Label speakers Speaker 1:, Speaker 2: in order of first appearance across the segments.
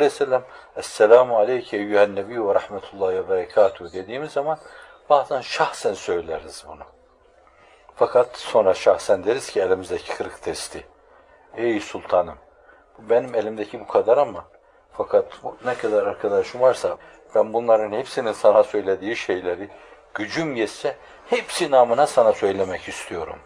Speaker 1: Aleyhisselam Esselamu Aleyke Eyyühen Nebi ve Rahmetullahi ve Berekatuhu dediğimiz zaman bazen şahsen söyleriz bunu. Fakat sonra şahsen deriz ki elimizdeki kırık testi. Ey sultanım, benim elimdeki bu kadar ama fakat ne kadar arkadaşım varsa ben bunların hepsinin sana söylediği şeyleri gücüm yetse hepsi namına sana söylemek istiyorum.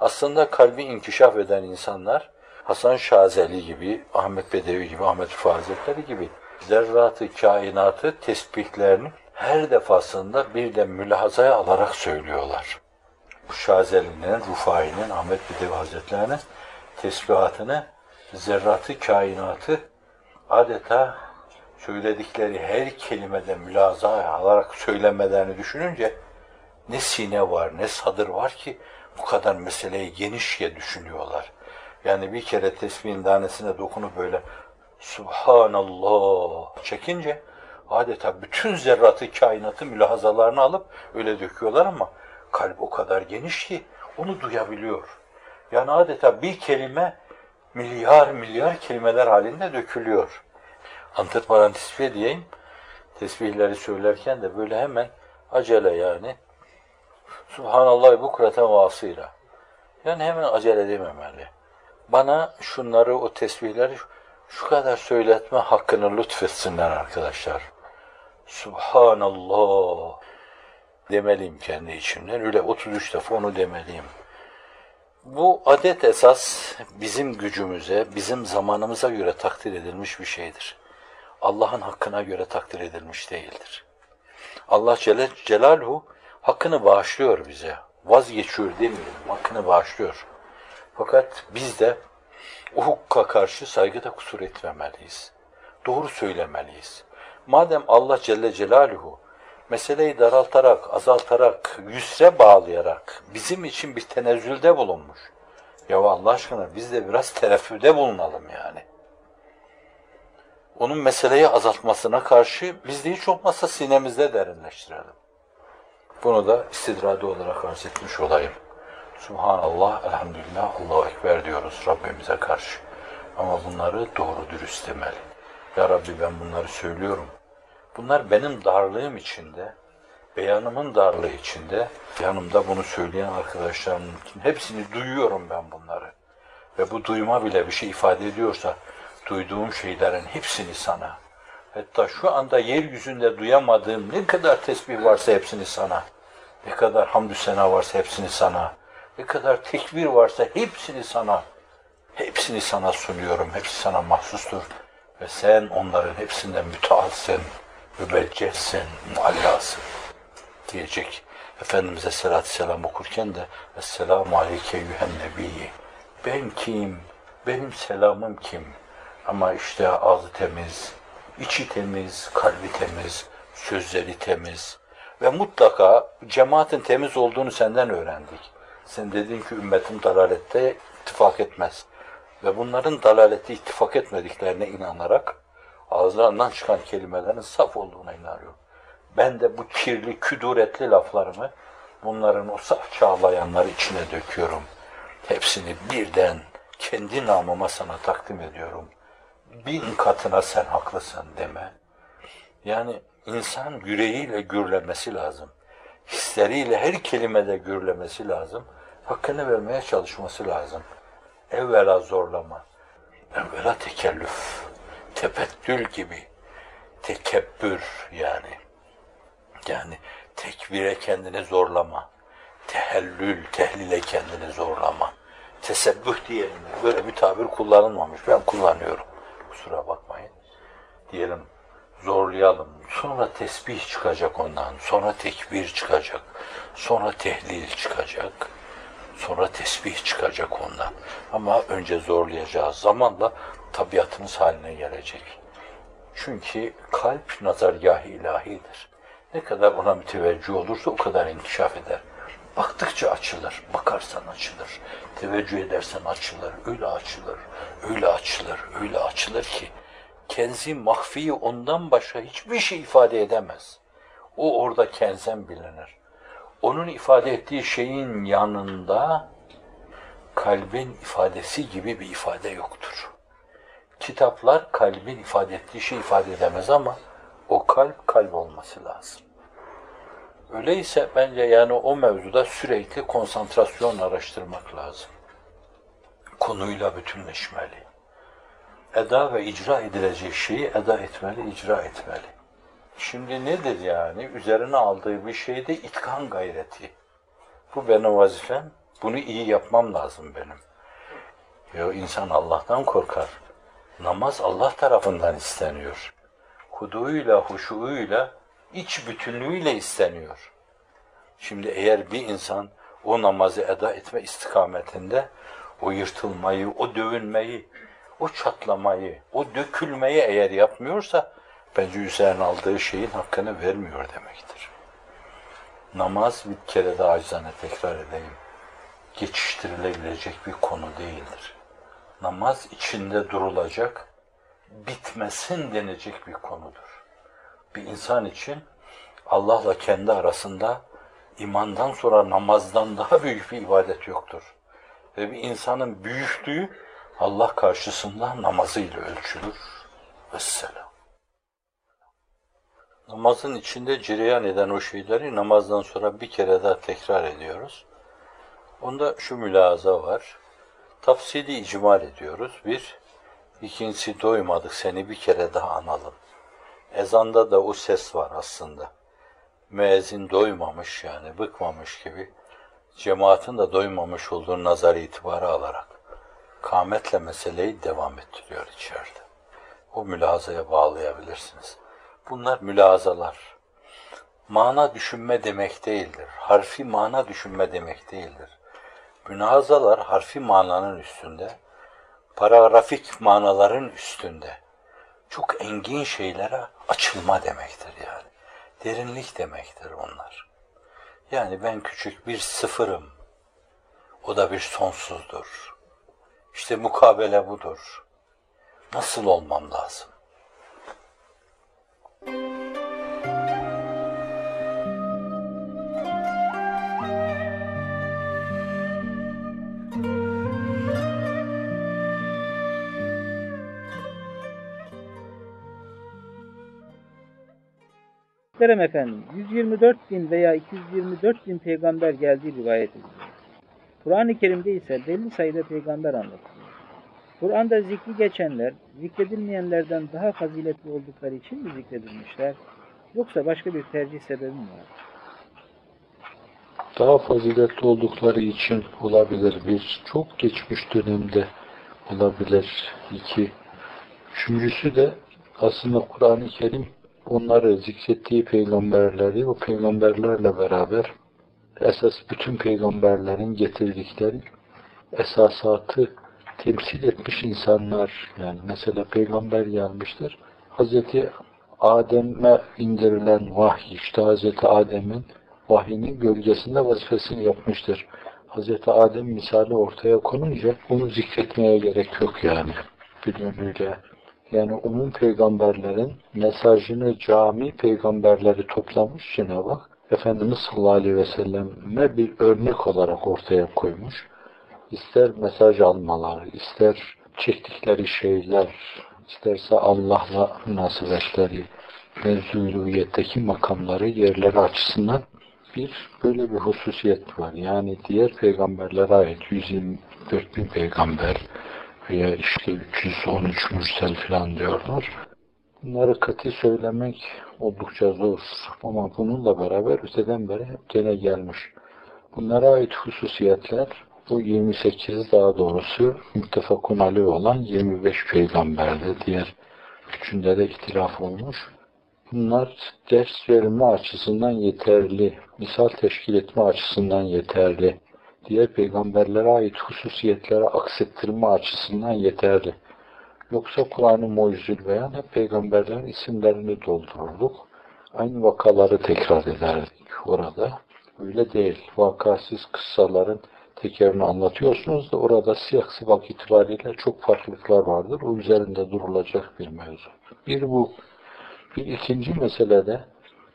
Speaker 1: Aslında kalbi inkişaf eden insanlar Hasan Şazeli gibi, Ahmet Bedevi gibi, Ahmet Hazretleri gibi zerratı, kainatı, tesbihlerini her defasında bir de mülahazaya alarak söylüyorlar. Bu Şazeli'nin, Rufai'nin, Ahmet Bedevi Hazretleri'nin tesbihatını, zerratı, kainatı adeta söyledikleri her kelimede mülazaya alarak söylemelerini düşününce ne sine var, ne sadır var ki bu kadar meseleyi genişçe düşünüyorlar. Yani bir kere tesbihin tanesine dokunup böyle Subhanallah çekince adeta bütün zerratı kainatı mülahazalarını alıp öyle döküyorlar ama kalp o kadar geniş ki onu duyabiliyor. Yani adeta bir kelime milyar milyar kelimeler halinde dökülüyor. Antiparantez bir diyeyim. Tesbihleri söylerken de böyle hemen acele yani. Subhanallah bu kurata vasıyla. Yani hemen acele dememeli. Bana şunları, o tesbihleri şu kadar söyletme hakkını lütfetsinler arkadaşlar. Subhanallah demeliyim kendi içimden. Öyle 33 defa onu demeliyim. Bu adet esas bizim gücümüze, bizim zamanımıza göre takdir edilmiş bir şeydir. Allah'ın hakkına göre takdir edilmiş değildir. Allah Celle Celaluhu hakkını bağışlıyor bize. Vazgeçiyor demiyorum, hakkını bağışlıyor. Fakat biz de hukka karşı saygıda kusur etmemeliyiz. Doğru söylemeliyiz. Madem Allah Celle Celaluhu meseleyi daraltarak, azaltarak, yüsre bağlayarak bizim için bir tenezzülde bulunmuş. Ya Allah aşkına biz de biraz tereffüde bulunalım yani. Onun meseleyi azaltmasına karşı biz de hiç olmazsa sinemizde derinleştirelim. Bunu da istidradi olarak arz etmiş olayım. Subhanallah, elhamdülillah, Allahu Ekber diyoruz Rabbimize karşı. Ama bunları doğru dürüst demeli. Ya Rabbi ben bunları söylüyorum. Bunlar benim darlığım içinde, beyanımın darlığı içinde, yanımda bunu söyleyen arkadaşlarımın hepsini duyuyorum ben bunları. Ve bu duyma bile bir şey ifade ediyorsa, duyduğum şeylerin hepsini sana, hatta şu anda yeryüzünde duyamadığım ne kadar tesbih varsa hepsini sana, ne kadar hamdü sena varsa hepsini sana, ne kadar tekbir varsa hepsini sana, hepsini sana sunuyorum, hepsi sana mahsustur. Ve sen onların hepsinden mütealsın, mübeccehsin, muallasın diyecek. Efendimiz'e salatü selam okurken de Esselamu aleyke yühen nebiyyi. Ben kim? Benim selamım kim? Ama işte ağzı temiz, içi temiz, kalbi temiz, sözleri temiz ve mutlaka cemaatin temiz olduğunu senden öğrendik. Sen dedin ki ümmetim dalalette ittifak etmez. Ve bunların dalalette ittifak etmediklerine inanarak ağızlarından çıkan kelimelerin saf olduğuna inanıyorum. Ben de bu kirli, küduretli laflarımı bunların o saf çağlayanlar içine döküyorum. Hepsini birden kendi namıma sana takdim ediyorum. Bin katına sen haklısın deme. Yani insan yüreğiyle gürlemesi lazım. Hisleriyle her kelimede gürlemesi lazım. Hakkını vermeye çalışması lazım. Evvela zorlama. Evvela tekellüf. Tepettül gibi. Tekebbür yani. Yani tekbire kendini zorlama. Tehellül, tehlile kendini zorlama. Tesebbüh diyelim. Böyle bir tabir kullanılmamış. Ben kullanıyorum. Kusura bakmayın. Diyelim zorlayalım. Sonra tesbih çıkacak ondan. Sonra tekbir çıkacak. Sonra tehlil çıkacak. Sonra tesbih çıkacak ondan. Ama önce zorlayacağız. Zamanla tabiatımız haline gelecek. Çünkü kalp nazargâh ilahidir. Ne kadar ona müteveccih olursa o kadar inkişaf eder. Baktıkça açılır, bakarsan açılır, teveccüh edersen açılır, öyle açılır, öyle açılır, öyle açılır ki kenzi mahfi ondan başka hiçbir şey ifade edemez. O orada kenzen bilinir. Onun ifade ettiği şeyin yanında kalbin ifadesi gibi bir ifade yoktur. Kitaplar kalbin ifade ettiği şey ifade edemez ama o kalp kalp olması lazım. Öyleyse bence yani o mevzuda sürekli konsantrasyon araştırmak lazım. Konuyla bütünleşmeli. Eda ve icra edilecek şeyi eda etmeli, icra etmeli. Şimdi nedir yani? Üzerine aldığı bir şeyde itkan gayreti. Bu benim vazifem. Bunu iyi yapmam lazım benim. Yo insan Allah'tan korkar. Namaz Allah tarafından isteniyor. Huduuyla, huşuuyla, iç bütünlüğüyle isteniyor. Şimdi eğer bir insan o namazı eda etme istikametinde o yırtılmayı, o dövünmeyi, o çatlamayı, o dökülmeyi eğer yapmıyorsa bence üzerine aldığı şeyin hakkını vermiyor demektir. Namaz bir kere daha acizane tekrar edeyim. Geçiştirilebilecek bir konu değildir. Namaz içinde durulacak, bitmesin denecek bir konudur. Bir insan için Allah'la kendi arasında imandan sonra namazdan daha büyük bir ibadet yoktur. Ve bir insanın büyüklüğü Allah karşısında namazıyla ölçülür. Vesselam. Namazın içinde cireyan eden o şeyleri namazdan sonra bir kere daha tekrar ediyoruz. Onda şu mülaza var. Tafsili icmal ediyoruz. Bir, ikincisi doymadık seni bir kere daha analım. Ezanda da o ses var aslında. Müezzin doymamış yani bıkmamış gibi. Cemaatin de doymamış olduğu nazar itibarı alarak kametle meseleyi devam ettiriyor içeride. O mülazaya bağlayabilirsiniz. Bunlar mülazalar. Mana düşünme demek değildir. Harfi mana düşünme demek değildir. Münazalar harfi mananın üstünde, paragrafik manaların üstünde. Çok engin şeylere açılma demektir yani. Derinlik demektir onlar. Yani ben küçük bir sıfırım. O da bir sonsuzdur. İşte mukabele budur. Nasıl olmam lazım?
Speaker 2: Muhterem efendim, 124 bin veya 224 bin peygamber geldiği rivayet ediliyor. Kur'an-ı Kerim'de ise belli sayıda peygamber anlatılıyor. Kur'an'da zikri geçenler, zikredilmeyenlerden daha faziletli oldukları için mi zikredilmişler? Yoksa başka bir tercih sebebi mi var?
Speaker 1: Daha faziletli oldukları için olabilir bir. Çok geçmiş dönemde olabilir iki. Üçüncüsü de aslında Kur'an-ı Kerim onları zikrettiği peygamberleri o peygamberlerle beraber esas bütün peygamberlerin getirdikleri esasatı temsil etmiş insanlar yani mesela peygamber gelmiştir. Hazreti Adem'e indirilen vahiy işte Hazreti Adem'in vahyinin gölgesinde vazifesini yapmıştır. Hazreti Adem misali ortaya konunca onu zikretmeye gerek yok yani bir yönüyle. Yani onun peygamberlerin mesajını cami peygamberleri toplamış Cenab-ı Hak. Efendimiz sallallahu aleyhi ve selleme bir örnek olarak ortaya koymuş. İster mesaj almalar, ister çektikleri şeyler, isterse Allah'la münasebetleri, mevzuluyetteki makamları, yerleri açısından bir böyle bir hususiyet var. Yani diğer peygamberlere ait 124 bin peygamber veya işte 313 mürsel falan diyorlar. Bunları katı söylemek oldukça zor. Ama bununla beraber öteden beri hep gene gelmiş. Bunlara ait hususiyetler bu 28 daha doğrusu müttefakun ali olan 25 peygamberde diğer üçünde de ihtilaf olmuş. Bunlar ders verme açısından yeterli, misal teşkil etme açısından yeterli, diğer peygamberlere ait hususiyetlere aksettirme açısından yeterli. Yoksa Kur'an-ı Mucizül Beyan hep peygamberlerin isimlerini doldururduk. Aynı vakaları tekrar ederdik orada. Öyle değil. Vakasız kıssaların tekerini anlatıyorsunuz da orada siyah sibak itibariyle çok farklılıklar vardır. O üzerinde durulacak bir mevzu. Bir bu. Bir ikinci meselede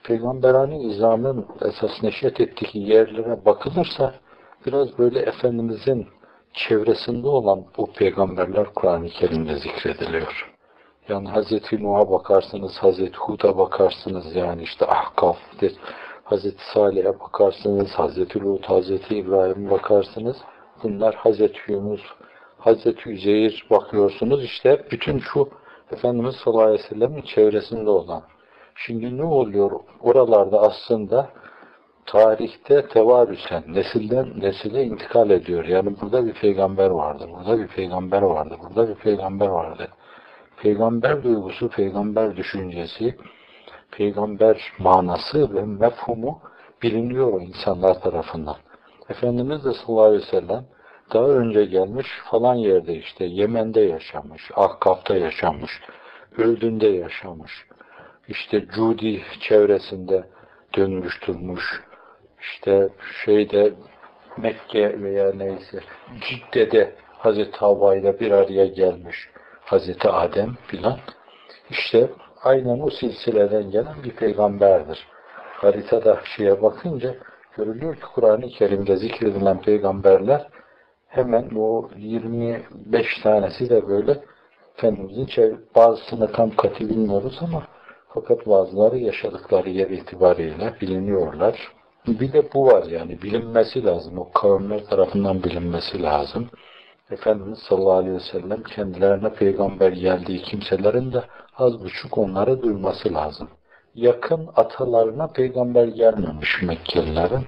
Speaker 1: peygamberani izamın esas neşet ettiği yerlere bakılırsa biraz böyle Efendimizin çevresinde olan o peygamberler Kur'an-ı Kerim'de zikrediliyor. Yani Hazreti Nuh'a bakarsınız, Hazreti Hud'a bakarsınız yani işte Ahkaf'tir. Hazreti Salih'e bakarsınız, Hazreti Lut, Hazreti İbrahim'e bakarsınız. Bunlar Hazreti Yunus, Hazreti Üzeyir bakıyorsunuz işte bütün şu Efendimiz sallallahu aleyhi ve sellem'in çevresinde olan. Şimdi ne oluyor? Oralarda aslında tarihte tevarüsen, nesilden nesile intikal ediyor. Yani burada bir peygamber vardı, burada bir peygamber vardı, burada bir peygamber vardı. Peygamber duygusu, peygamber düşüncesi, peygamber manası ve mefhumu biliniyor insanlar tarafından. Efendimiz de sallallahu aleyhi ve sellem daha önce gelmiş falan yerde işte Yemen'de yaşamış, Ahkaf'ta yaşamış, Ürdün'de yaşamış, işte Cudi çevresinde dönmüş durmuş, işte şeyde Mekke veya neyse Cidde'de Hazreti Havva ile bir araya gelmiş Hazreti Adem filan. İşte aynen o silsileden gelen bir peygamberdir. Haritada şeye bakınca görülüyor ki Kur'an-ı Kerim'de zikredilen peygamberler hemen o 25 tanesi de böyle Efendimizin çev- bazısını tam katı bilmiyoruz ama fakat bazıları yaşadıkları yer itibariyle biliniyorlar. Bir de bu var yani bilinmesi lazım. O kavimler tarafından bilinmesi lazım. Efendimiz sallallahu aleyhi ve sellem kendilerine peygamber geldiği kimselerin de az buçuk onları duyması lazım. Yakın atalarına peygamber gelmemiş Mekkelilerin.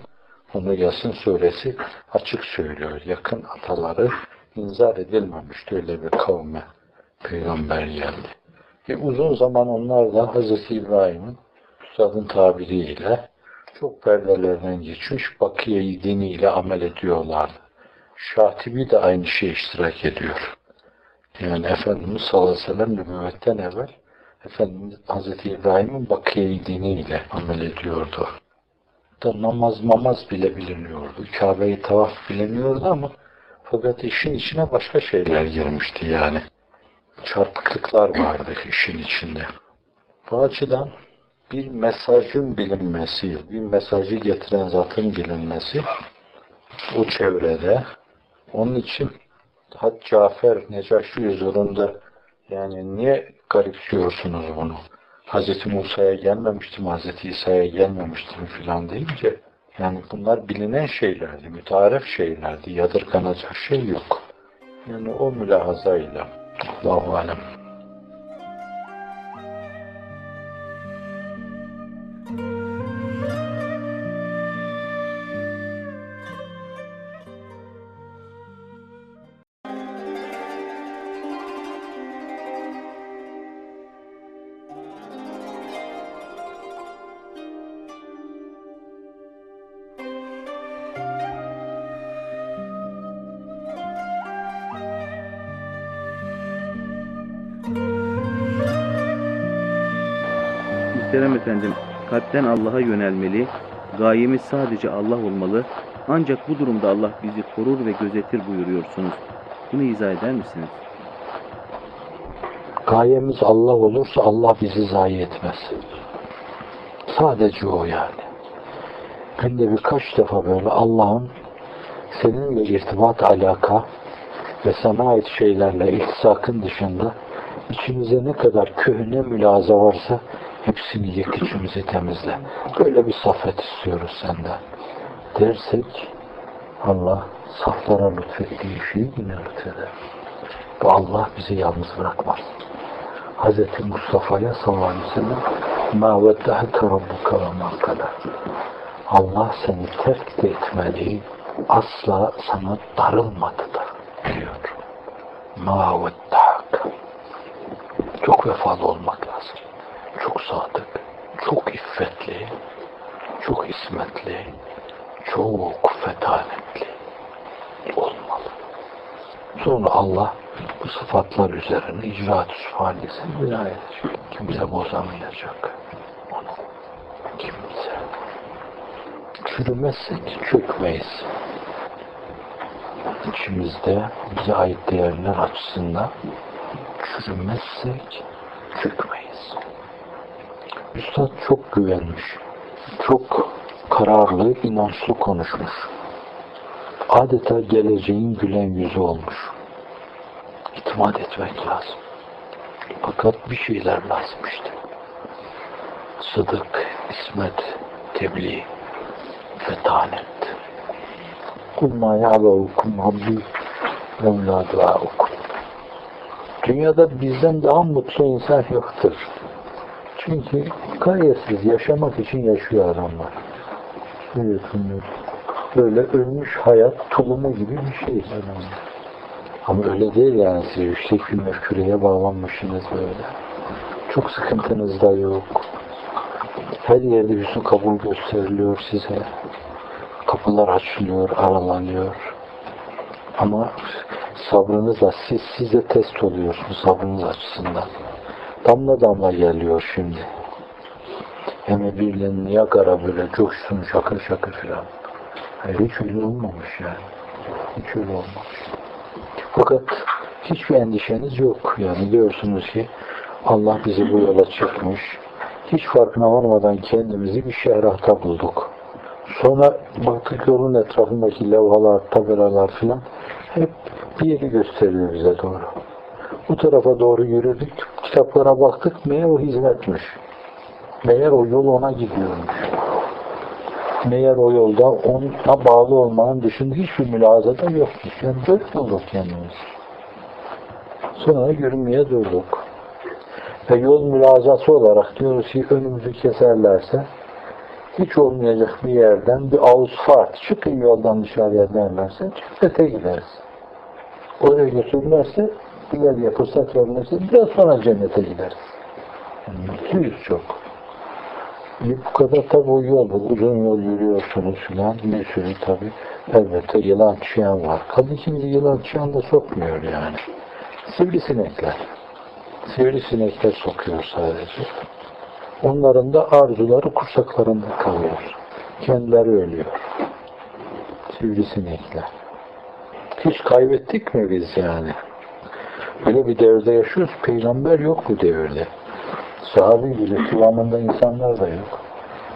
Speaker 1: Onu Yasin suresi açık söylüyor. Yakın ataları inzar edilmemişti öyle bir kavme peygamber geldi. E uzun zaman onlar da Hz. İbrahim'in Üstad'ın tabiriyle çok perdelerden geçmiş bakiye diniyle amel ediyorlardı. Şatibi de aynı şey iştirak ediyor. Yani Efendimiz sallallahu aleyhi ve sellem evvel Efendimiz Hz. İbrahim'in bakiye diniyle amel ediyordu. Da namaz mamaz bile biliniyordu. Kabe'yi tavaf biliniyordu ama fakat işin içine başka şeyler girmişti yani. Çarpıklıklar vardı işin içinde. Bu açıdan bir mesajın bilinmesi, bir mesajı getiren zatın bilinmesi o çevrede. Onun için Had Cafer Necaşi huzurunda yani niye garipsiyorsunuz bunu? Hz. Musa'ya gelmemiştim, Hz. İsa'ya gelmemiştim filan deyince yani bunlar bilinen şeylerdi, mütaref şeylerdi, yadırganacak şey yok. Yani o mülahazayla Allahu alem.
Speaker 2: Kalpten Allah'a yönelmeli, gayemiz sadece Allah olmalı. Ancak bu durumda Allah bizi korur ve gözetir buyuruyorsunuz. Bunu izah eder misiniz?
Speaker 1: Gayemiz Allah olursa Allah bizi zayi etmez. Sadece o yani. Günde birkaç defa böyle Allah'ın seninle irtibat alaka ve sana ait şeylerle iltisakın dışında içimize ne kadar köhne mülaza varsa hepsini yık içimizi temizle. Böyle bir safet istiyoruz senden. Dersek Allah saflara lütfettiği şeyi yine lütfeder. Bu Allah bizi yalnız bırakmaz. Hz. Mustafa'ya sallallahu aleyhi ve sellem مَا وَدَّهَكَ رَبُّكَ وَمَا قَلَى Allah seni terk de etmedi, asla sana darılmadı da diyor. مَا وَدَّهَكَ Çok vefalı olmak lazım. çok sadık, çok iffetli, çok ismetli, çok fetanetli olmalı. Sonra Allah bu sıfatlar üzerine icraat-ı süfalesini bina edecek. Kimse bozamayacak onu. Kimse. Çürümezsek çökmeyiz. İçimizde bize ait değerler açısından çürümezsek çökmeyiz. Üstad çok güvenmiş. Çok kararlı, inançlı konuşmuş. adeta geleceğin gülen yüzü olmuş. İtimat etmek lazım. Fakat bir şeyler lazım işte. Sıdık, ismet, tebliğ, fetanet. Kul ma ya'lavukum Rabbi Mevla duaukum. Dünyada bizden daha mutlu insan yoktur. Çünkü gayetsiz yaşamak için yaşıyor adamlar. Biliyorsunuz. Böyle ölmüş hayat tulumu gibi bir şey. Ama öyle değil yani siz yüksek bir mefküreye bağlanmışsınız böyle. Çok sıkıntınız da yok. Her yerde su kabul gösteriliyor size. Kapılar açılıyor, aralanıyor. Ama sabrınızla siz size test oluyorsunuz sabrınız açısından. Damla damla geliyor şimdi. Hem biriyle Niagara böyle coşsun şakır şakır filan. Hayır hiç öyle olmamış yani. Hiç öyle olmamış. Fakat hiçbir endişeniz yok. Yani diyorsunuz ki Allah bizi bu yola çekmiş. Hiç farkına varmadan kendimizi bir şehrahta bulduk. Sonra baktık yolun etrafındaki levhalar, tabelalar filan hep bir yeri gösteriyor bize doğru. Bu tarafa doğru yürüdük. Kitaplara baktık. Meğer o hizmetmiş. Meğer o yol ona gidiyormuş. Meğer o yolda ona bağlı olmanın dışında hiçbir mülazada yokmuş. Yani böyle bulduk kendimizi. Sonra yürümeye durduk. Ve yol mülazası olarak diyoruz ki önümüzü keserlerse hiç olmayacak bir yerden bir avuz fart çıkın yoldan dışarıya derlerse cennete gideriz. Oraya götürürlerse bir fırsat verirlerse biraz sonra cennete gideriz. Yani mutluyuz çok. Bu kadar tabi o yol, uzun yol yürüyorsunuz filan bir sürü tabi elbette yılan çıyan var. Kadın şimdi yılan çıyan da sokmuyor yani. Sivrisinekler. Sivrisinekler sokuyor sadece. Onların da arzuları kursaklarında kalıyor. Kendileri ölüyor. Sivrisinekler. Hiç kaybettik mi biz yani? Böyle bir devirde yaşıyoruz. Peygamber yok bu devirde. Sahabe gibi kıvamında insanlar da yok.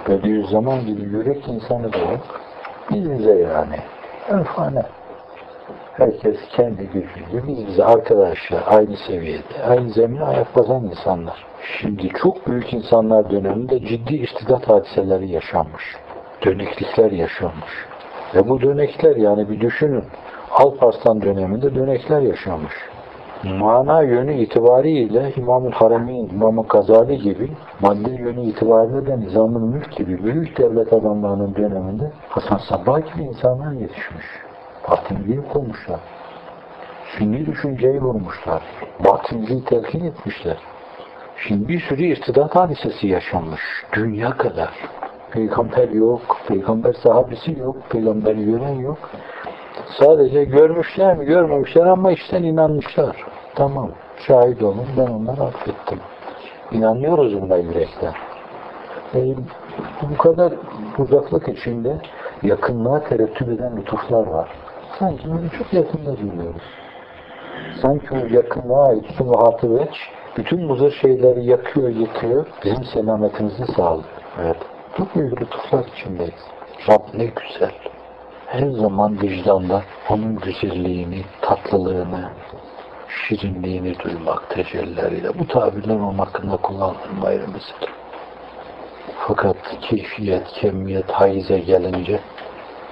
Speaker 1: Bediüzzaman gibi yürek insanı da yok. Biz bize yani. Örfane. Herkes kendi gücüyle biz arkadaşlar aynı seviyede, aynı zemine ayak basan insanlar. Şimdi çok büyük insanlar döneminde ciddi istidat hadiseleri yaşanmış. Döneklikler yaşanmış. Ve bu dönekler yani bir düşünün. Alparslan döneminde dönekler yaşanmış. Mana yönü itibariyle İmam-ı Haremeyn, İmam-ı Gazali gibi, madde yönü itibariyle de Nizam-ı Mülk gibi büyük devlet adamlarının döneminde Hasan Sabbah gibi insanlar yetişmiş. Batiniyi kurmuşlar. Sünni düşünceyi vurmuşlar. Batiniyi telkin etmişler. Şimdi bir sürü irtidat hadisesi yaşanmış. Dünya kadar. Peygamber yok, peygamber sahabesi yok, peygamberi gören yok. Sadece görmüşler mi, görmemişler ama işten inanmışlar. Tamam, şahit olun, ben onları affettim. İnanıyoruz buna yürekten. E, bu kadar uzaklık içinde yakınlığa terettüp eden lütuflar var. Sanki böyle çok yakında duruyoruz. Sanki o yakınlığa ait sunuhatı veç, bütün muzır şeyleri yakıyor, yıkıyor, bizim selametimizi sağlıyor. Evet. Çok büyük lütuflar içindeyiz. Rab ne güzel. Her zaman vicdanda onun güzelliğini, tatlılığını, şirinliğini duymak tecellileriyle. Bu tabirler onun hakkında kullanılır ayrı mesele. Fakat keyfiyet, kemiyet, haize gelince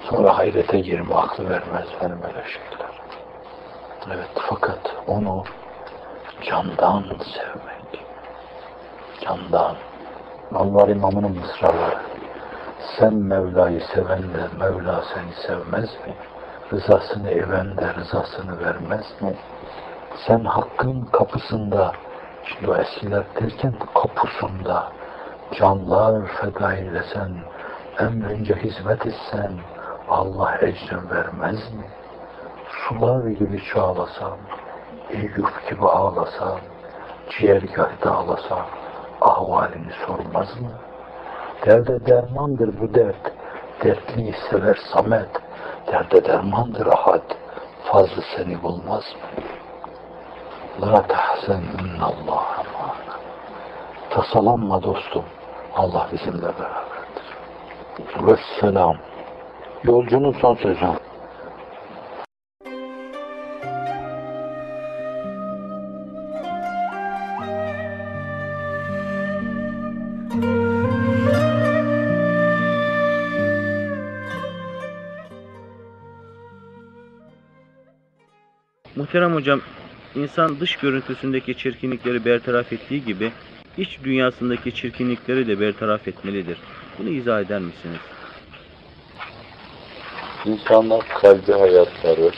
Speaker 1: sonra hayrete girme aklı vermez benim şeyler. Evet fakat onu candan sevmek. Candan. Allah imamının mısraları. Sen Mevla'yı seven de Mevla seni sevmez mi? Rızasını even de rızasını vermez mi? Sen hakkın kapısında, şimdi o eskiler derken kapusunda canlar feda eylesen, emrince hizmet etsen, Allah ecrin vermez mi? Sular gibi çağlasam, Eyüp gibi ağlasam, ciğergahı dağlasam, ahvalini sormaz mı? Derde dermandır bu dert, dertliyi sever Samet, derde dermandır ahad, fazla seni bulmaz mı? La tahzen innallâhe. Tasalanma dostum, Allah bizimle beraberdir. Vesselam. Yolcunun son sözü.
Speaker 3: Muhterem hocam, insan dış görüntüsündeki çirkinlikleri bertaraf ettiği gibi iç dünyasındaki çirkinlikleri de bertaraf etmelidir. Bunu izah eder misiniz?
Speaker 1: İnsanlar kalbi hayatları,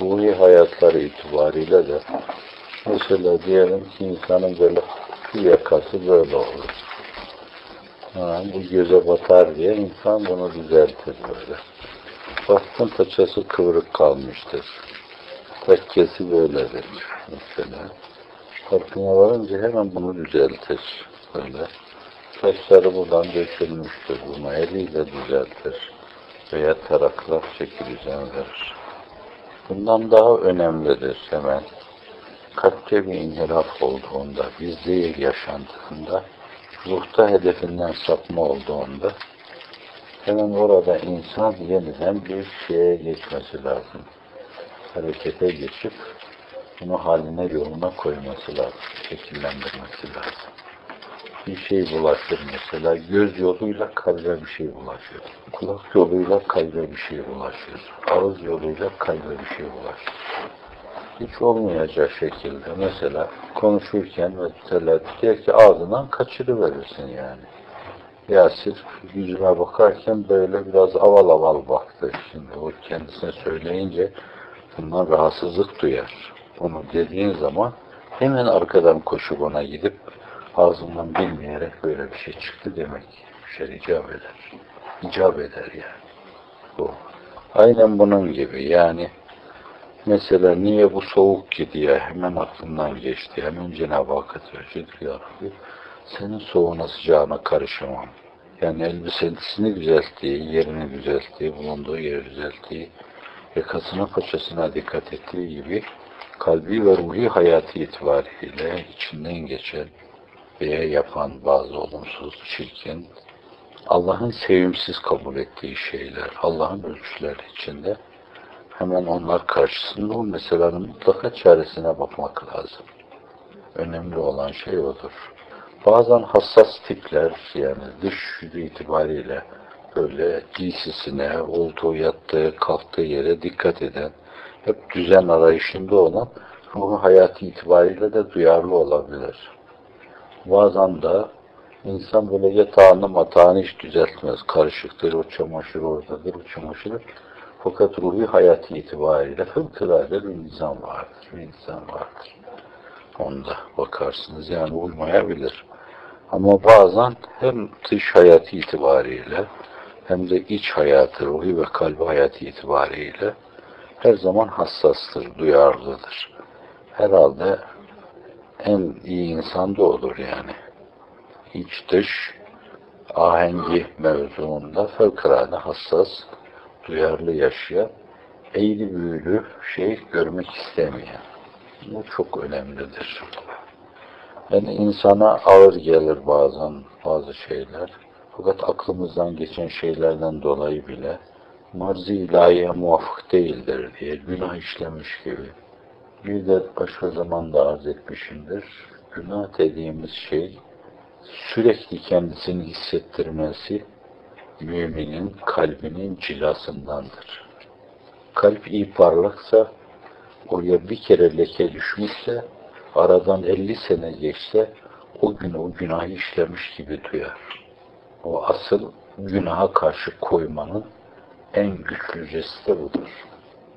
Speaker 1: ruhi hayatları itibariyle de mesela diyelim ki insanın böyle şu yakası böyle olur. Ha, bu göze batar diye insan bunu düzeltir böyle. Baktın paçası kıvrık kalmıştır. Tekkesi böyledir mesela. Farkına varınca hemen bunu düzeltir böyle. Saçları buradan dökülmüştür bunu eliyle düzeltir veya tarakla şekil düzen verir. Bundan daha önemlidir hemen. Kalpte bir inhiraf olduğunda, biz değil yaşandığında, ruhta hedefinden sapma olduğunda, hemen orada insan yeniden bir şeye geçmesi lazım. Harekete geçip bunu haline yoluna koyması lazım, şekillendirmesi lazım bir şey bulaşır mesela. Göz yoluyla kalbe bir şey bulaşır. Kulak yoluyla kalbe bir şey bulaşır. Ağız yoluyla kalbe bir şey bulaşır. Hiç olmayacak şekilde mesela konuşurken mesela diyor ki ağzından kaçırıverirsin yani. Yasir yüzüme bakarken böyle biraz aval aval baktı. Şimdi o kendisine söyleyince bundan rahatsızlık duyar. Onu dediğin zaman hemen arkadan koşup ona gidip ağzından bilmeyerek böyle bir şey çıktı demek. Bir şey icap eder. İcap eder yani. Bu. Aynen bunun gibi yani mesela niye bu soğuk gidiyor hemen aklımdan geçti. Hemen Cenab-ı Hak söyledi ya Rabbi senin soğuğuna sıcağına karışamam. Yani elbisesini düzelttiği, yerini düzelttiği, bulunduğu yeri düzelttiği, yakasına paçasına dikkat ettiği gibi kalbi ve ruhi hayatı itibariyle içinden geçen veya yapan bazı olumsuz, çirkin, Allah'ın sevimsiz kabul ettiği şeyler, Allah'ın ölçüleri içinde hemen onlar karşısında o meselenin mutlaka çaresine bakmak lazım. Önemli olan şey odur. Bazen hassas tipler yani dış yüzü itibariyle böyle giysisine, olduğu yattığı, kalktığı yere dikkat eden, hep düzen arayışında olan ruhu hayatı itibariyle de duyarlı olabilir. Bazen de insan böyle yatağını matağını hiç düzeltmez. Karışıktır, o çamaşır oradadır, o çamaşır. Fakat ruhi hayatı itibariyle fevkalade bir insan vardır, bir insan vardır. Onda bakarsınız yani uymayabilir. Ama bazen hem dış hayatı itibariyle hem de iç hayatı, ruhi ve kalbi hayatı itibariyle her zaman hassastır, duyarlıdır. Herhalde en iyi insan da olur yani. İç dış ahengi mevzuunda fevkalade hassas, duyarlı yaşayan, eğri büğrü şey görmek istemeyen. Bu çok önemlidir. Yani insana ağır gelir bazen bazı şeyler. Fakat aklımızdan geçen şeylerden dolayı bile marzi ilahiye muvafık değildir diye günah işlemiş gibi. Bir de başka zamanda arz etmişimdir. Günah dediğimiz şey sürekli kendisini hissettirmesi müminin kalbinin cilasındandır. Kalp iyi parlaksa oraya bir kere leke düşmüşse aradan 50 sene geçse o gün o günahı işlemiş gibi duyar. O asıl günaha karşı koymanın en güçlü jesti budur.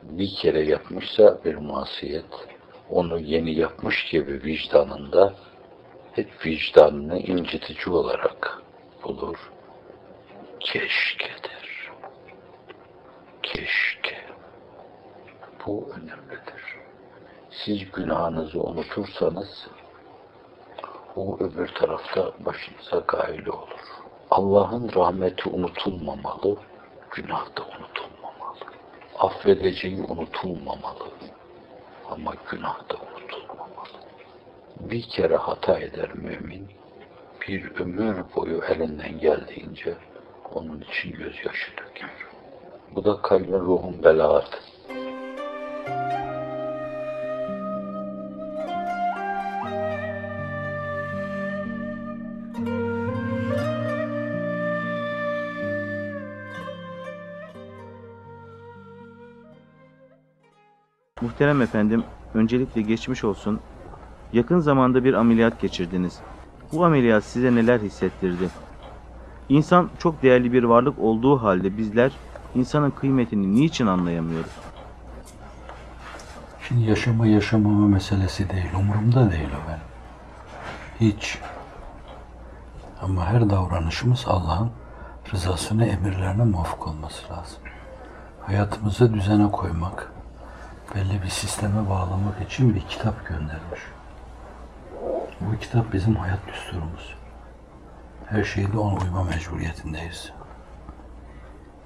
Speaker 1: Bir kere yapmışsa bir masiyet, onu yeni yapmış gibi vicdanında hep vicdanını incitici olarak bulur. Keşkedir. Keşke. Bu önemlidir. Siz günahınızı unutursanız o öbür tarafta başınıza gaile olur. Allah'ın rahmeti unutulmamalı, günah da unutulmamalı. Affedeceği unutulmamalı ama günah da unutulmamalı. Bir kere hata eder mümin, bir ömür boyu elinden geldiğince onun için gözyaşı döker. Bu da kalbin ruhun belaatı.
Speaker 3: Muhterem efendim, öncelikle geçmiş olsun. Yakın zamanda bir ameliyat geçirdiniz. Bu ameliyat size neler hissettirdi? İnsan çok değerli bir varlık olduğu halde bizler insanın kıymetini niçin anlayamıyoruz?
Speaker 1: Şimdi yaşama yaşamama meselesi değil. Umurumda değil o benim. Hiç. Ama her davranışımız Allah'ın rızasına, emirlerine muvafık olması lazım. Hayatımızı düzene koymak, belli bir sisteme bağlamak için bir kitap göndermiş. Bu kitap bizim hayat düsturumuz. Her şeyde ona uyma mecburiyetindeyiz.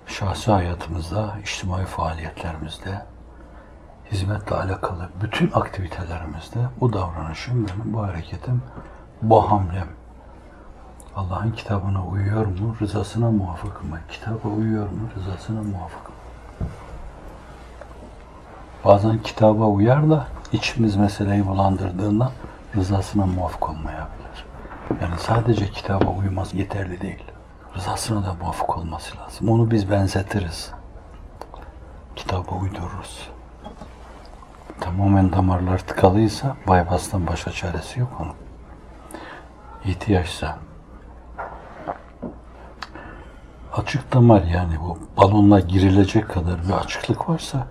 Speaker 1: Şahsi hayatımızda, içtimai faaliyetlerimizde, hizmetle alakalı bütün aktivitelerimizde bu davranışım benim, bu hareketim, bu hamlem Allah'ın kitabına uyuyor mu, rızasına muvafık mı? Kitaba uyuyor mu, rızasına muvafık mı? Bazen kitaba uyar da içimiz meseleyi bulandırdığında rızasına muvafık olmayabilir. Yani sadece kitaba uymaz yeterli değil. Rızasına da muvafık olması lazım. Onu biz benzetiriz. Kitaba uydururuz tamamen damarlar tıkalıysa bypass'tan başka çaresi yok onun. İhtiyaçsa. Açık damar yani bu balonla girilecek kadar bir açıklık varsa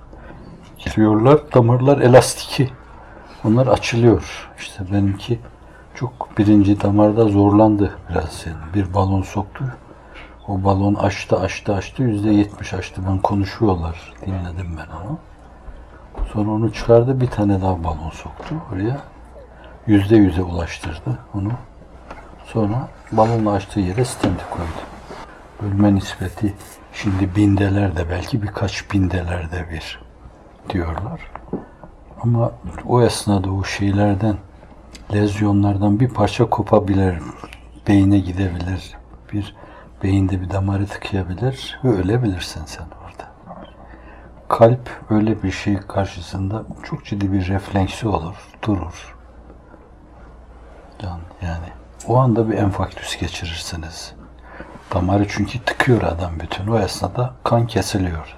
Speaker 1: giriyorlar. Damarlar elastiki. Onlar açılıyor. İşte benimki çok birinci damarda zorlandı biraz yani. Bir balon soktu. O balon açtı açtı açtı. Yüzde yetmiş açtı. Ben konuşuyorlar. Dinledim ben onu. Sonra onu çıkardı bir tane daha balon soktu oraya. Yüzde yüze ulaştırdı onu. Sonra balonla açtığı yere stendi koydu. Ölme nispeti şimdi bindelerde belki birkaç bindelerde bir diyorlar. Ama o esnada o şeylerden lezyonlardan bir parça kopabilir, beyne gidebilir, bir beyinde bir damarı tıkayabilir ve ölebilirsin sen orada kalp öyle bir şey karşısında çok ciddi bir refleksi olur, durur. Yani, yani o anda bir enfarktüs geçirirsiniz. Damarı çünkü tıkıyor adam bütün. O esnada kan kesiliyor.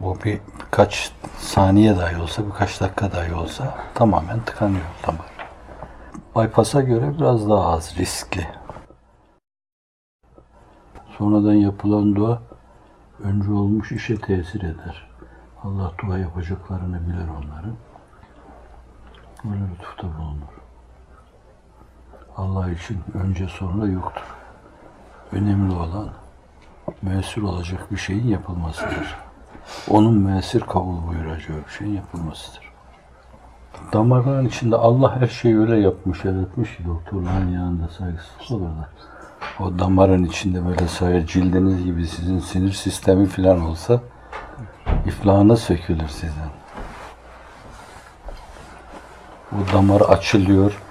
Speaker 1: Bu bir birkaç saniye dahi olsa, birkaç dakika dahi olsa tamamen tıkanıyor damar. Bypass'a göre biraz daha az riskli. Sonradan yapılan dua önce olmuş işe tesir eder. Allah dua yapacaklarını bilir onların. Öyle lütufta bulunur. Allah için önce sonra yoktur. Önemli olan müessir olacak bir şeyin yapılmasıdır. Onun müessir kabul buyuracağı bir şeyin yapılmasıdır. Damarların içinde Allah her şeyi öyle yapmış, yaratmış ki doktorların yanında saygısız olur da o damarın içinde böyle sayı cildiniz gibi sizin sinir sistemi falan olsa iflahına sökülür sizin. Bu damar açılıyor.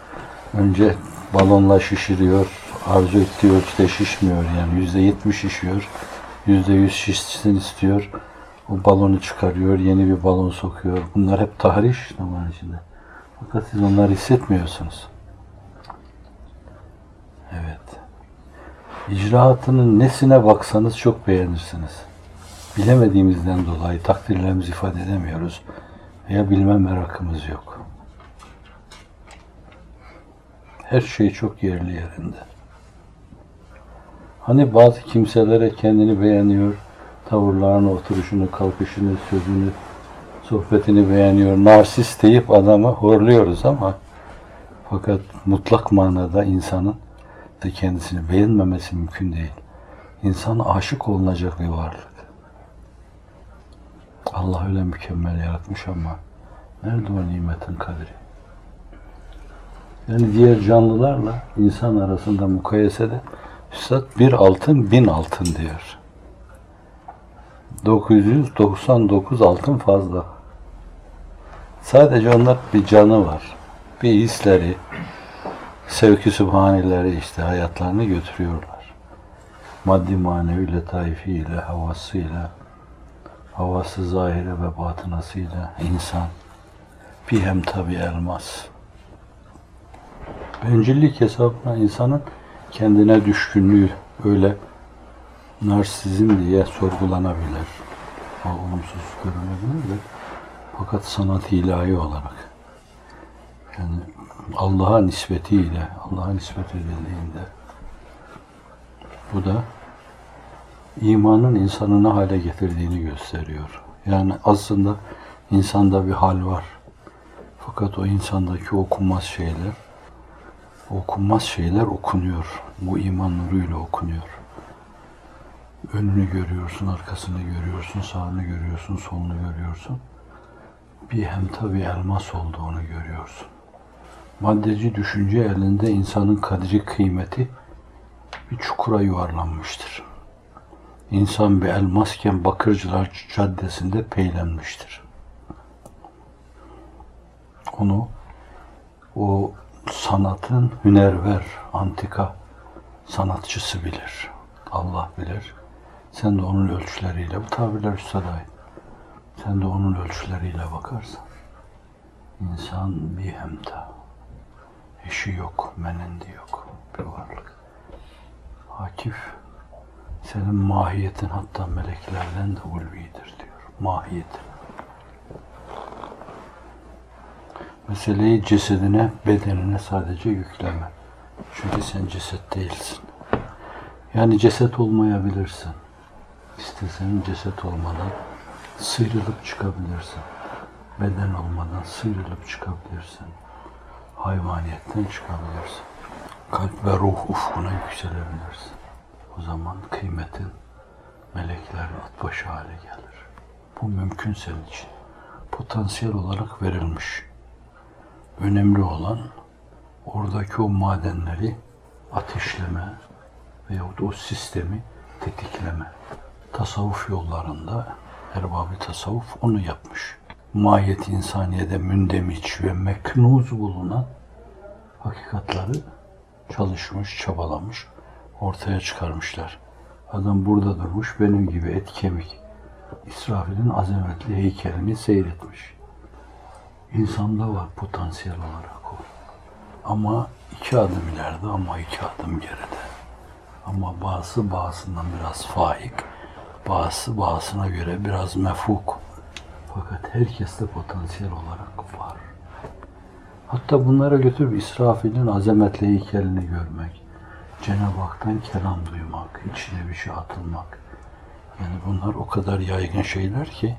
Speaker 1: Önce balonla şişiriyor. Arzu ettiği ölçüde şişmiyor. Yani yüzde yetmiş şişiyor. Yüzde yüz şişsin istiyor. O balonu çıkarıyor. Yeni bir balon sokuyor. Bunlar hep tahriş damarın içinde. Fakat siz onları hissetmiyorsunuz. Evet icraatının nesine baksanız çok beğenirsiniz. Bilemediğimizden dolayı takdirlerimizi ifade edemiyoruz veya bilme merakımız yok. Her şey çok yerli yerinde. Hani bazı kimselere kendini beğeniyor, tavırlarını, oturuşunu, kalkışını, sözünü, sohbetini beğeniyor. Narsist deyip adamı horluyoruz ama fakat mutlak manada insanın da kendisini beğenmemesi mümkün değil. İnsan aşık olunacak bir varlık. Allah öyle mükemmel yaratmış ama nerede o nimetin kadri? Yani diğer canlılarla insan arasında mukayesede Üstad bir altın bin altın diyor. 999 altın fazla. Sadece onlar bir canı var. Bir hisleri, sevki sübhaneleri işte hayatlarını götürüyorlar. Maddi manevi letaifiyle, havasıyla, havası zahire ve batınasıyla insan bir hem tabi elmas. Bencillik hesabına insanın kendine düşkünlüğü öyle narsizm diye sorgulanabilir. O olumsuz görünebilir de
Speaker 4: Fakat sanat ilahi olarak yani Allah'a nispetiyle, Allah'a nispet edildiğinde bu da imanın insanı ne hale getirdiğini gösteriyor. Yani aslında insanda bir hal var. Fakat o insandaki okunmaz şeyler, okunmaz şeyler okunuyor. Bu iman nuruyla okunuyor. Önünü görüyorsun, arkasını görüyorsun, sağını görüyorsun, solunu görüyorsun. Bir hemta bir elmas olduğunu görüyorsun. Maddeci düşünce elinde insanın kadri kıymeti bir çukura yuvarlanmıştır. İnsan bir elmasken Bakırcılar Caddesi'nde peylenmiştir. Onu o sanatın hünerver, antika sanatçısı bilir. Allah bilir. Sen de onun ölçüleriyle, bu tabirler üstada ait. Sen de onun ölçüleriyle bakarsan, insan bir hemta, eşi yok, menendi yok bir varlık. Akif, senin mahiyetin hatta meleklerden de ulvidir diyor. Mahiyetin. Meseleyi cesedine, bedenine sadece yükleme. Çünkü sen ceset değilsin. Yani ceset olmayabilirsin. İstesen ceset olmadan sıyrılıp çıkabilirsin. Beden olmadan sıyrılıp çıkabilirsin. Hayvaniyetten çıkabilirsin. Kalp ve ruh ufkuna yükselebilirsin. O zaman kıymetin meleklerin at başı hale gelir. Bu mümkün senin için. Potansiyel olarak verilmiş. Önemli olan oradaki o madenleri ateşleme veyahut o sistemi tetikleme. Tasavvuf yollarında erbab-ı tasavvuf onu yapmış. Mahiyet insaniyede mündemiç ve meknuz bulunan hakikatları çalışmış, çabalamış, ortaya çıkarmışlar. Adam burada durmuş, benim gibi et kemik. İsrafil'in azametli heykelini seyretmiş. İnsanda var potansiyel olarak o. Ama iki adım ileride ama iki adım geride. Ama bazısı bazısından biraz faik, bazısı bazısına göre biraz mefuk. Fakat herkeste potansiyel olarak var. Hatta bunlara götürüp İsrafil'in azametli heykelini görmek, Cenab-ı Hak'tan kelam duymak, içine bir şey atılmak. Yani bunlar o kadar yaygın şeyler ki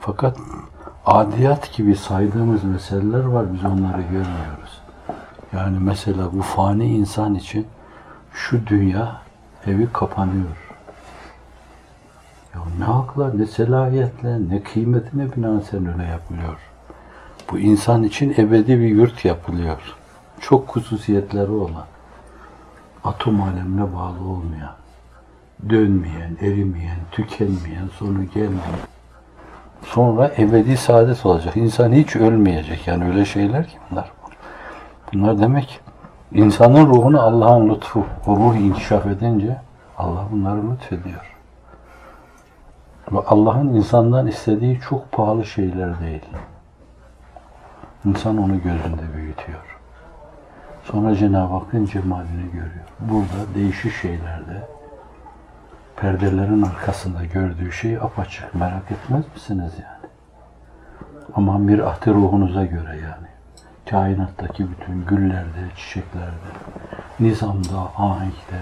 Speaker 4: fakat adiyat gibi saydığımız meseleler var biz onları görmüyoruz. Yani mesela bu fani insan için şu dünya evi kapanıyor. Ya ne hakla, ne selahiyetle, ne kıymetine binaen öyle yapılıyor. Bu insan için ebedi bir yurt yapılıyor. Çok hususiyetleri olan, atom alemine bağlı olmayan, dönmeyen, erimeyen, tükenmeyen, sonu gelmeyen, sonra ebedi saadet olacak. İnsan hiç ölmeyecek. Yani öyle şeyler ki bunlar. Bunlar demek insanın ruhunu Allah'ın lütfu, o ruh inkişaf edince Allah bunları lütfediyor. Ve Allah'ın insandan istediği çok pahalı şeyler değil. İnsan onu gözünde büyütüyor. Sonra Cenab-ı Hakk'ın cemalini görüyor. Burada değişik şeylerde perdelerin arkasında gördüğü şey apaçık. Merak etmez misiniz yani? Aman bir ahdi ruhunuza göre yani. Kainattaki bütün güllerde, çiçeklerde, nizamda, ahenkte,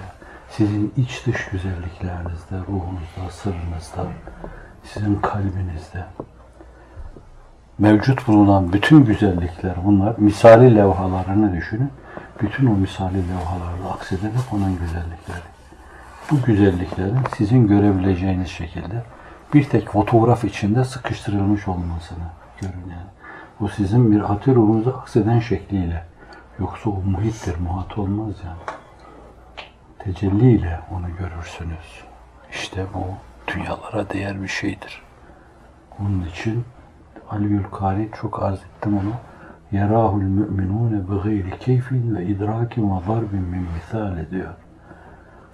Speaker 4: sizin iç dış güzelliklerinizde, ruhunuzda, sırrınızda, sizin kalbinizde mevcut bulunan bütün güzellikler bunlar misali levhalarını düşünün. Bütün o misali levhalarda aksederek onun güzellikleri. Bu güzelliklerin sizin görebileceğiniz şekilde bir tek fotoğraf içinde sıkıştırılmış olmasını görün yani. Bu sizin bir hatır ruhunuza akseden şekliyle. Yoksa o muhittir, muhat olmaz yani Tecelliyle onu görürsünüz. İşte bu dünyalara değer bir şeydir. Onun için Aliül Kari çok arz ettim onu. Yerahul müminune bi gayri keyfin ve idrakin ve darbin min misal diyor.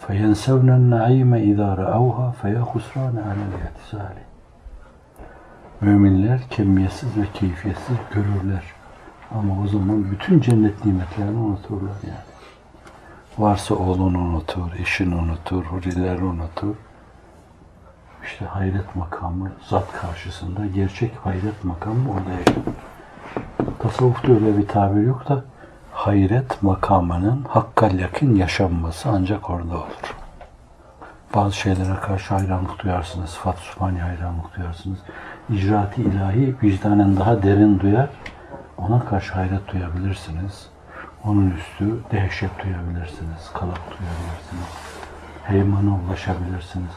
Speaker 4: فَيَنْسَوْنَ النَّعِيمَ اِذَا رَأَوْهَا فَيَا خُسْرَانَ عَلَى الْاَعْتِسَالِ Müminler kemiyetsiz ve keyfiyetsiz görürler. Ama o zaman bütün cennet nimetlerini unuturlar yani. Varsa oğlunu unutur, eşini unutur, hurileri unutur. İşte hayret makamı zat karşısında gerçek hayret makamı orada yaşanır. Tasavvufta öyle bir tabir yok da hayret makamının hakkal yakın yaşanması ancak orada olur. Bazı şeylere karşı hayranlık duyarsınız, sıfat sübhani hayranlık duyarsınız. İcraat-ı ilahi vicdanen daha derin duyar, ona karşı hayret duyabilirsiniz. Onun üstü dehşet duyabilirsiniz, kalak duyabilirsiniz. Heymana ulaşabilirsiniz.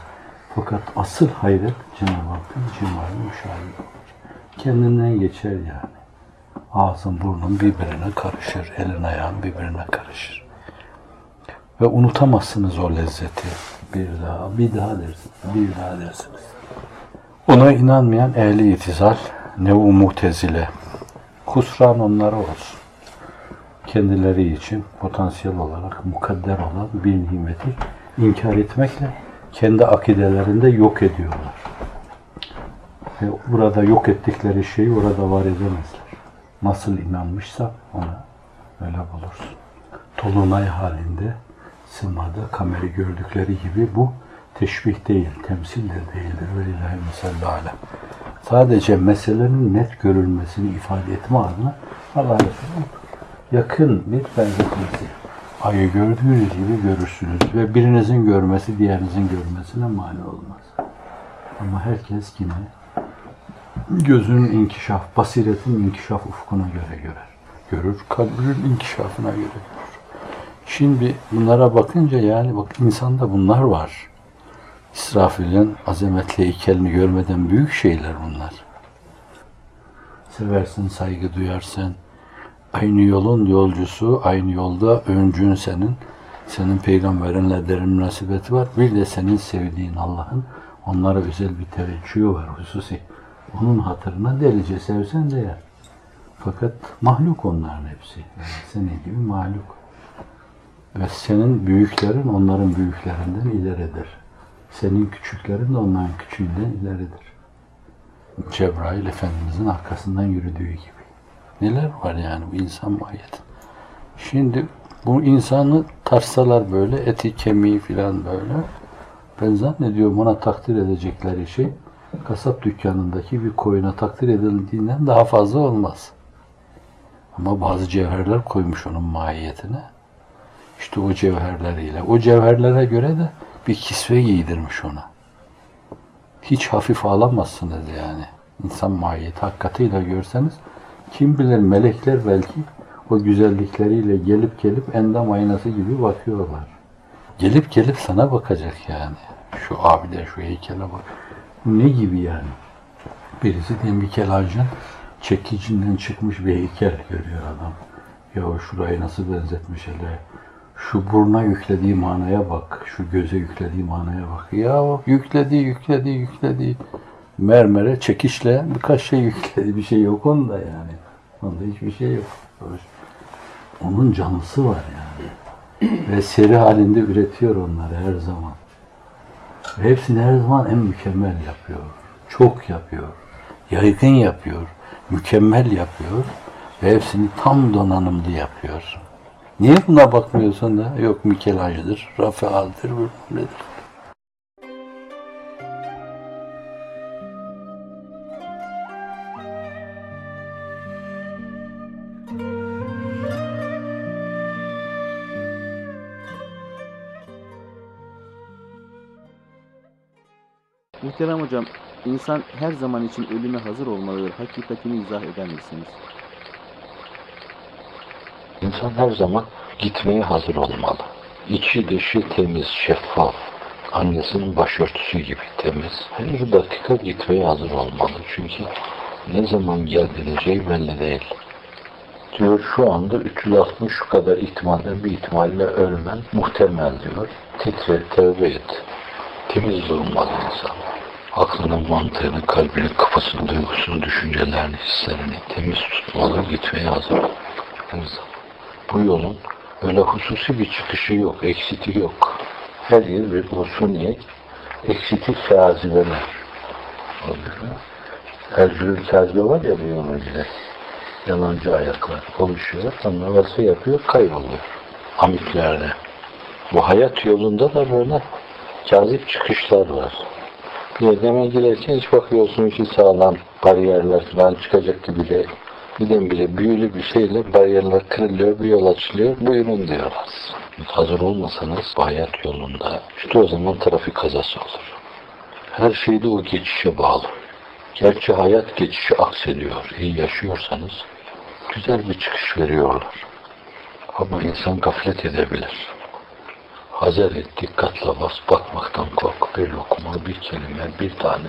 Speaker 4: Fakat asıl hayret Cenab-ı Hakk'ın cimali müşahede olur. Kendinden geçer yani. Ağzın burnun birbirine karışır, elin ayağın birbirine karışır. Ve unutamazsınız o lezzeti. Bir daha, bir daha dersiniz, bir daha dersiniz. Ona inanmayan ehli itizal, ne u mutezile, husran onlara olsun. Kendileri için potansiyel olarak mukadder olan bir nimeti inkar etmekle kendi akidelerinde yok ediyorlar. Ve burada yok ettikleri şeyi orada var edemezler. Nasıl inanmışsa ona öyle bulursun. Tolunay halinde sımada kameri gördükleri gibi bu teşbih değil, temsil de değildir. Velillahi mesallu alem. Sadece meselenin net görülmesini ifade etme adına Allah Resulü yakın bir benzetmesi. Ayı gördüğünüz gibi görürsünüz ve birinizin görmesi diğerinizin görmesine mani olmaz. Ama herkes yine gözünün inkişaf, basiretin inkişaf ufkuna göre görer. Görür, kalbinin inkişafına göre görür. Şimdi bunlara bakınca yani bak insanda bunlar var. İsrafil'in azametli heykelini görmeden büyük şeyler bunlar. Seversin, saygı duyarsın. Aynı yolun yolcusu, aynı yolda öncün senin. Senin peygamberinle derin münasebeti var. Bir de senin sevdiğin Allah'ın onlara özel bir teveccühü var hususi. Onun hatırına delice sevsen değer. Fakat mahluk onların hepsi. Yani senin gibi mahluk. Ve senin büyüklerin onların büyüklerinden ileridir. Senin küçüklerin de onların küçüğünden ileridir. Cebrail Efendimizin arkasından yürüdüğü gibi. Neler var yani bu insan mahiyeti. Şimdi bu insanı tarsalar böyle, eti kemiği filan böyle. Ben zannediyorum ona takdir edecekleri şey kasap dükkanındaki bir koyuna takdir edildiğinden daha fazla olmaz. Ama bazı cevherler koymuş onun mahiyetine. İşte o cevherleriyle. O cevherlere göre de bir kisve giydirmiş ona. Hiç hafif alamazsınız yani. İnsan mahiyeti hakikatiyle görseniz kim bilir melekler belki o güzellikleriyle gelip gelip endam aynası gibi bakıyorlar. Gelip gelip sana bakacak yani. Şu abide şu heykele bak. Ne gibi yani? Birisi bir kelajın çekicinden çıkmış bir heykel görüyor adam. Ya şurayı nasıl benzetmiş hele. Şu buruna yüklediği manaya bak. Şu göze yüklediği manaya bak. Ya yükledi, yükledi, yükledi. Mermere çekişle birkaç şey yükledi. Bir şey yok onda yani. Onda hiçbir şey yok. Onun canlısı var yani. Ve seri halinde üretiyor onları her zaman. Ve hepsini her zaman en mükemmel yapıyor. Çok yapıyor. Yaygın yapıyor. Mükemmel yapıyor. Ve hepsini tam donanımlı yapıyor. Niye buna bakmıyorsun da? Yok Michelangelo, Rafael'dir, bilmem nedir.
Speaker 3: Muhterem hocam, insan her zaman için ölüme hazır olmalıdır. Hakikatini izah eder misiniz?
Speaker 1: İnsan her zaman gitmeye hazır olmalı. İçi dışı temiz, şeffaf. Annesinin başörtüsü gibi temiz. Her dakika gitmeye hazır olmalı. Çünkü ne zaman geldiğineceği belli değil. Diyor şu anda 360 şu kadar ihtimalden bir ihtimalle ölmen muhtemel diyor. Titre, tevbe et. Temiz olmalı insan. Aklının, mantığını, kalbinin, kafasını, duygusunu, düşüncelerini, hislerini temiz tutmalı, gitmeye hazır. İnsan. Bu yolun öyle hususi bir çıkışı yok, eksiti yok. Her yer bir usuniyet, eksiti kazibeler. Ercülül kazibe var ya biyolojide. Yalancı ayaklar oluşuyor, sonra vasfı yapıyor, kayboluyor. Amiklerde. Bu hayat yolunda da böyle cazip çıkışlar var. Yerleme girerken hiç bakıyorsun ki sağlam bariyerler falan çıkacak gibi değil. Birdenbire büyülü bir şeyle bariyerler kırılıyor, bir yol açılıyor, buyurun diyorlar. Hazır olmasanız hayat yolunda işte o zaman trafik kazası olur. Her şeyde o geçişe bağlı. Gerçi hayat geçişi aksediyor. İyi yaşıyorsanız güzel bir çıkış veriyorlar. Ama insan gaflet edebilir. Hazer et, dikkatle bas, bakmaktan kork. Bir lokma, bir kelime, bir tane,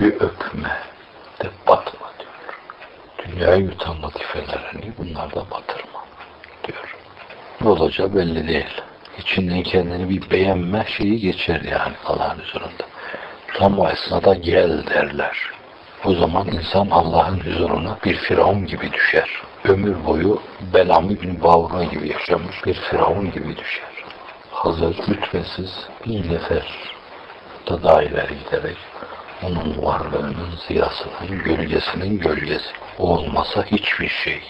Speaker 1: bir öpme de batma diyor. Dünyayı yutan latifelerini bunlarda batırma diyor. Ne olacağı belli değil. İçinden kendini bir beğenme şeyi geçer yani Allah'ın huzurunda. Tam o esnada gel derler. O zaman insan Allah'ın huzuruna bir firavun gibi düşer. Ömür boyu Belam bin Bavra gibi yaşamış bir firavun gibi düşer. Hazır, lütfesiz bir nefer da giderek onun varlığının, ziyasının, gölgesinin gölgesi. Olmasa hiçbir şey.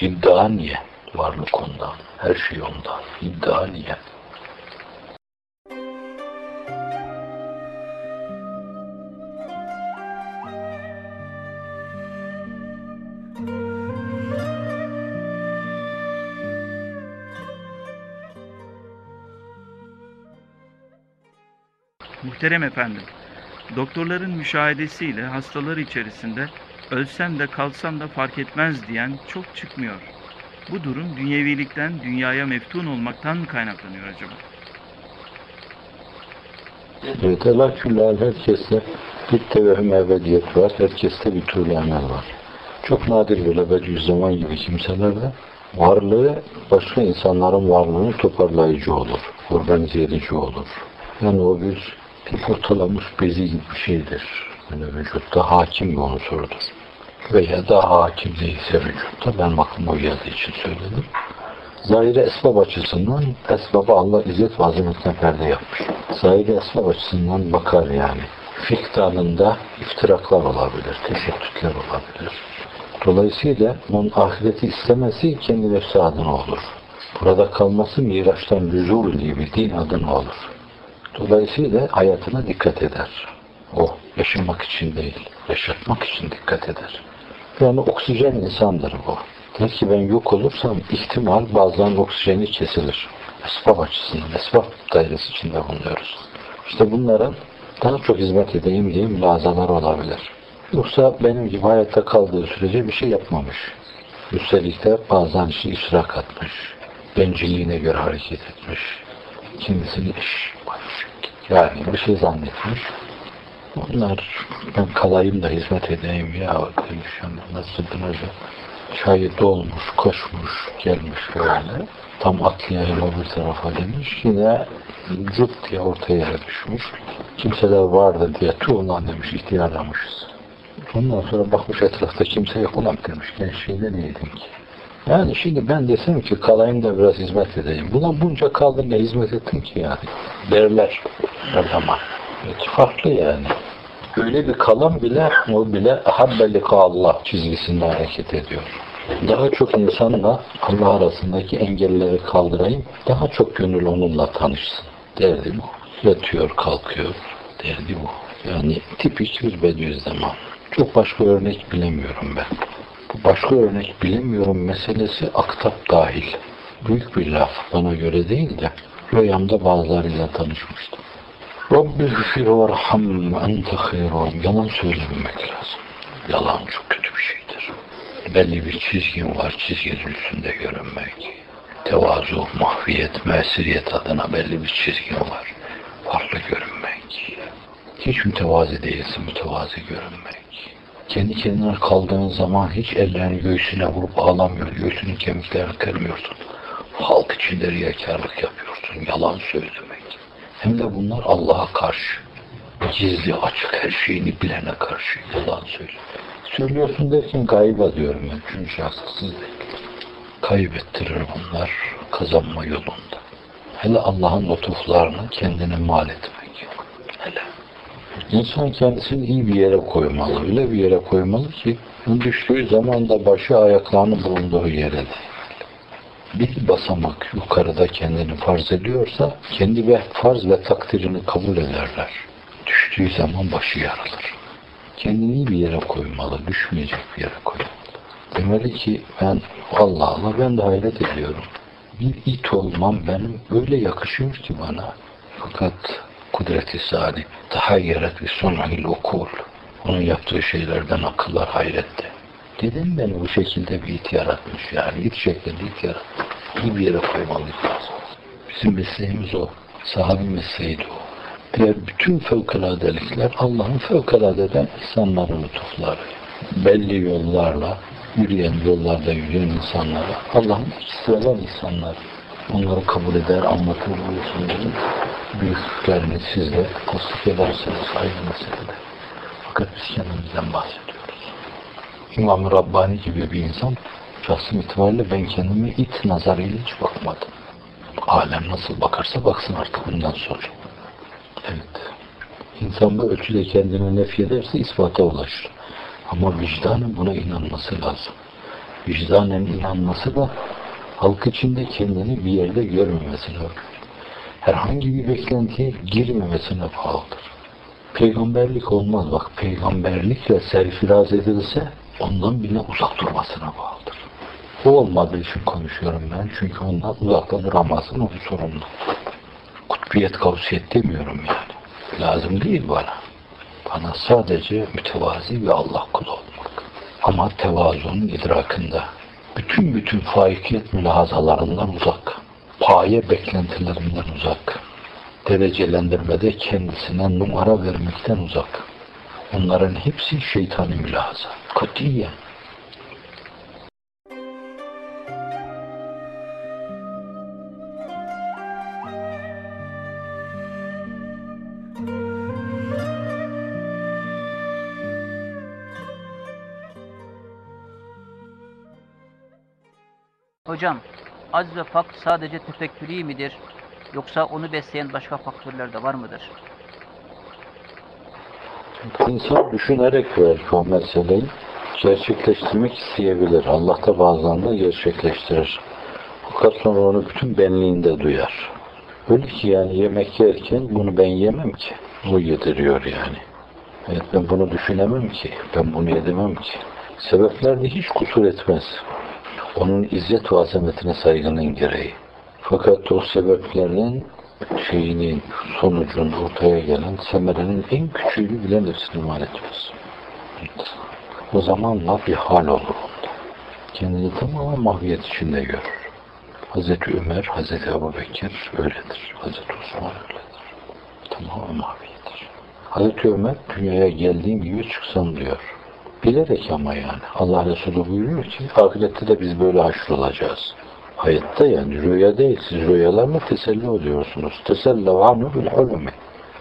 Speaker 1: İddia niye? Varlık ondan. Her şey ondan. İddia niye?
Speaker 5: Muhterem efendim, doktorların müşahedesiyle hastalar içerisinde ölsem de kalsam da fark etmez diyen çok çıkmıyor. Bu durum dünyevilikten dünyaya meftun olmaktan mı kaynaklanıyor acaba?
Speaker 1: Evet, Allah küllâl herkeste bir tevehüm ebediyet var, herkeste bir tuğle emel var. Çok nadir böyle Bediüzzaman gibi kimselerde varlığı başka insanların varlığını toparlayıcı olur, organize edici olur. Yani o bir, bir ortalamış bezi gibi bir şeydir. Yani vücutta hakim bir unsurdur. Veya daha hakim değilse vücutta, ben aklıma geldiği için söyledim. Zahiri esbab açısından esbaba Allah izzet ve azametine perde yapmış. Zahiri esbab açısından bakar yani. Fik dalında iftiraklar olabilir, teşebbüsler olabilir. Dolayısıyla onun ahireti istemesi kendi nefsi adına olur. Burada kalması Miraç'tan nüzul gibi din adına olur. Dolayısıyla hayatına dikkat eder. O yaşamak için değil, yaşatmak için dikkat eder. Yani oksijen insandır bu. Der ki ben yok olursam ihtimal bazen oksijeni kesilir. Esbab açısından, esbab dairesi içinde bulunuyoruz. İşte bunların daha çok hizmet edeyim diye mülazalar olabilir. Yoksa benim gibi hayatta kaldığı sürece bir şey yapmamış. Üstelik de bazen işte işrak atmış. Bencilliğine göre hareket etmiş. Kendisini iş yani bir şey zannetmiş. Onlar ben kalayım da hizmet edeyim ya demiş yani nasıl hoca çayı dolmuş, koşmuş, gelmiş böyle. Tam atlayayım öbür tarafa demiş. Yine cıp diye ortaya yere düşmüş. Kimseler vardı diye tuğlan demiş, ihtiyarlamışız. Ondan sonra bakmış etrafta kimse yok ulan demiş. Gençliğinde neydin ki? Yani şimdi ben desem ki kalayım da biraz hizmet edeyim. Buna bunca kaldın ne hizmet ettin ki yani? Derler her zaman. Evet, farklı yani. Öyle bir kalan bile o bile habbelika Allah çizgisinde hareket ediyor. Daha çok insanla Allah arasındaki engelleri kaldırayım. Daha çok gönül onunla tanışsın. Derdi bu. Yatıyor, kalkıyor. Derdi bu. Yani tipik bir Bediüzzaman. Çok başka örnek bilemiyorum ben. Başka örnek bilemiyorum meselesi aktap dahil. Büyük bir laf bana göre değil de rüyamda bazılarıyla tanışmıştım. Rabbi gfir verham ente hayrun. Yalan söylememek lazım. Yalan çok kötü bir şeydir. Belli bir çizgin var, çizginin üstünde görünmek. Tevazu, mahviyet, mesiriyet adına belli bir çizgin var. Farklı görünmek. Hiç mütevazi değilsin, mütevazi görünmek. Kendi kendine kaldığın zaman hiç ellerini göğsüne vurup ağlamıyor, göğsünün kemiklerini kırmıyorsun. Halk içinde riyakarlık yapıyorsun, yalan söylemek. Hem de bunlar Allah'a karşı. Gizli, açık her şeyini bilene karşı yalan söyle. Söylüyorsun derken gayba diyorum ben. Çünkü şahsız değil. Kaybettirir bunlar kazanma yolunda. Hele Allah'ın lütuflarını kendine mal etmek. Hele. İnsan kendisini iyi bir yere koymalı. Öyle bir yere koymalı ki düştüğü zaman da başı ayaklarının bulunduğu yere bir basamak yukarıda kendini farz ediyorsa kendi ve farz ve takdirini kabul ederler. Düştüğü zaman başı yarılır. Kendini bir yere koymalı, düşmeyecek bir yere koymalı. Demeli ki ben Allah Allah ben de hayret ediyorum. Bir it olmam benim öyle yakışıyor ki bana. Fakat kudreti sani tahayyeret ve sonahil okul. Onun yaptığı şeylerden akıllar hayretti. Dedim beni bu şekilde bir it yaratmış yani. it şeklinde it yaratmış. İyi bir yere koymalıyız. Bizim mesleğimiz o. Sahabi mesleğiydi o. Eğer bütün fevkaladelikler Allah'ın fevkaladeden insanların lütufları. Belli yollarla yürüyen, yollarda yürüyen insanlara Allah'ın ikisi olan. Onları kabul eder, anlatır insanların büyüklüklerini siz de tasdik ederseniz ayrı mesele. Fakat biz kendimizden bahsediyoruz. İmam-ı Rabbani gibi bir insan şahsım itibariyle ben kendime it nazarıyla hiç bakmadım. Alem nasıl bakarsa baksın artık bundan sonra. Evet. İnsan bu ölçüde kendini nef ederse ispata ulaşır. Ama vicdanın buna inanması lazım. Vicdanen inanması da halk içinde kendini bir yerde görmemesine, herhangi bir beklentiye girmemesine bağlıdır. Peygamberlik olmaz. Bak peygamberlikle serfiraz edilse ondan bile uzak durmasına bağlıdır. O olmadığı için konuşuyorum ben. Çünkü ondan uzakta duramazsın. O bir sorumlu. Kutbiyet, kavsiyet demiyorum yani. Lazım değil bana. Bana sadece mütevazi ve Allah kulu olmak. Ama tevazunun idrakında. Bütün bütün faikiyet mülahazalarından uzak. Paye beklentilerinden uzak. Derecelendirmede kendisine numara vermekten uzak. Onların hepsi şeytani mülahaza. Katiyen.
Speaker 6: Hocam, acz ve fakr sadece tefekkürü midir? Yoksa onu besleyen başka faktörler de var mıdır?
Speaker 1: İnsan düşünerek belki o meseleyi gerçekleştirmek isteyebilir. Allah da bazen de gerçekleştirir. Fakat sonra onu bütün benliğinde duyar. Öyle ki yani yemek yerken bunu ben yemem ki. O yediriyor yani. Evet ben bunu düşünemem ki. Ben bunu yedemem ki. Sebeplerde hiç kusur etmez. Onun izzet ve azametine saygının gereği. Fakat o sebeplerin şeyinin, sonucun ortaya gelen semerenin en küçüğünü bile nefsine mal etmez. O zamanla bir hal olur onda. Kendini tamamen mahviyet içinde görür. Hazreti Ömer, Hazreti Ebu Bekir öyledir. Hazreti Osman öyledir. Tamamen mahviyettir. Hazreti Ömer dünyaya geldiğim gibi çıksam diyor. Bilerek ama yani. Allah Resulü buyuruyor ki ahirette de biz böyle haşrolacağız. Hayatta yani rüya değil. Siz rüyalarla teselli oluyorsunuz. Teselli anhu bil hulumi.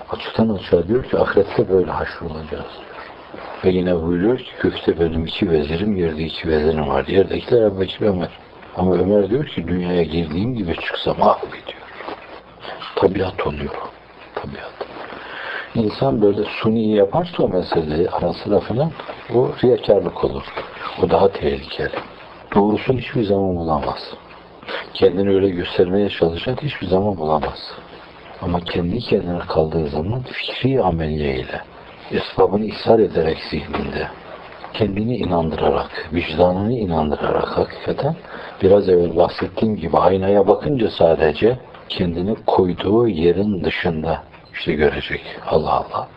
Speaker 1: Açıktan açığa diyor ki ahirette böyle haşrolacağız. Ve yine buyuruyor ki kökte benim iki vezirim, yerde iki vezirim var. Yerdekiler Ebu Bekir Ömer. Ama Ömer diyor ki dünyaya girdiğim gibi çıksam ah diyor. Tabiat oluyor. Tabiat. İnsan böyle suni yaparsa o meseleyi ara sıra falan o riyakarlık olur. O daha tehlikeli. Doğrusunu hiçbir zaman bulamaz. Kendini öyle göstermeye çalışan hiçbir zaman bulamaz. Ama kendi kendine kaldığı zaman fikri ameliyeyle, esbabını ishar ederek zihninde, kendini inandırarak, vicdanını inandırarak hakikaten biraz evvel bahsettiğim gibi aynaya bakınca sadece kendini koyduğu yerin dışında işte görecek. Allah Allah.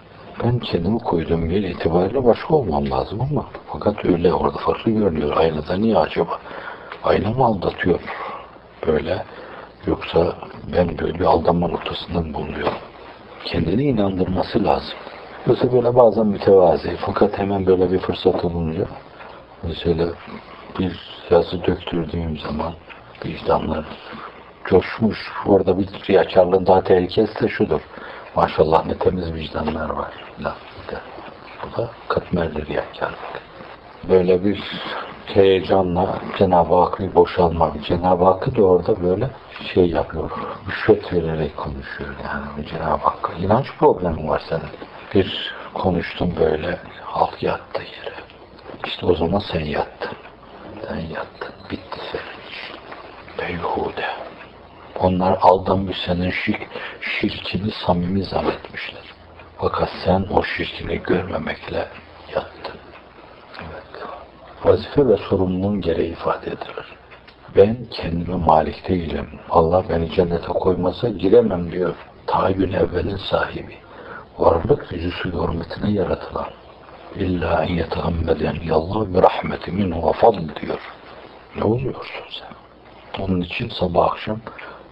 Speaker 1: Ben kendimi koyduğum yer itibariyle başka olmam lazım ama fakat öyle orada farklı görünüyor. Aynada niye acaba? Ayna mı aldatıyor? Böyle yoksa ben böyle bir aldanma noktasında bulunuyorum. Kendini inandırması lazım. Yoksa böyle bazen mütevazi fakat hemen böyle bir fırsat olunca mesela bir yazı döktürdüğüm zaman vicdanlar coşmuş. Orada bir riyakarlığın daha tehlikesi de şudur. Maşallah ne temiz vicdanlar var. La, de. Bu da katmerli riyakarlık. Böyle bir heyecanla Cenab-ı Hakk'ı boşalma. Cenab-ı Hakk'ı da orada böyle şey yapıyor. Rüşvet vererek konuşuyor yani Cenab-ı Hakk'a. İnanç problemi var senin. Bir konuştum böyle halk yattı yere. İşte o zaman sen yattın. Sen yattın. Bitti senin iş. Beyhude. Onlar aldanmış senin şirk, şirkini samimi zannetmişler. Fakat sen o şirkini görmemekle yattın. Evet. Vazife ve sorumluluğun gereği ifade edilir. Ben kendime malik değilim. Allah beni cennete koymasa giremem diyor. Tayyün evvelin sahibi. Varlık yüzüsü hürmetine yaratılan. İlla en yetegammeden yallah ve rahmeti minhu ve diyor. Ne oluyorsun sen? Onun için sabah akşam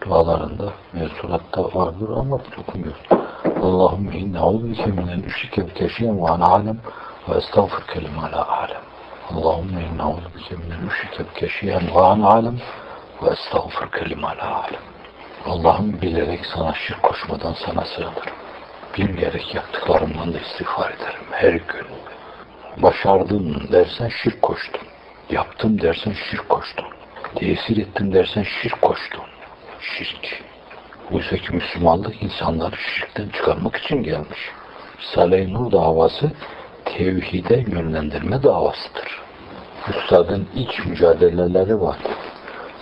Speaker 1: dualarında mevsulatta vardır ama okumuyor. Allahümme inne audike minel üşrike bi keşiyen ve ana alem ve estağfurke lima la alem. Allahümme inne audike minel üşrike bi keşiyen ve ana alem ve estağfurke lima la alem. Allah'ım bilerek sana şirk koşmadan sana sığınırım. Bilmeyerek yaptıklarımdan da istiğfar ederim her gün. Başardım dersen şirk koştun. Yaptım dersen şirk koştun. Tesir ettim dersen şirk koştun. Şirk. Oysa ki Müslümanlık insanları şirkten çıkarmak için gelmiş. Risale-i Nur davası tevhide yönlendirme davasıdır. Üstadın iç mücadeleleri var.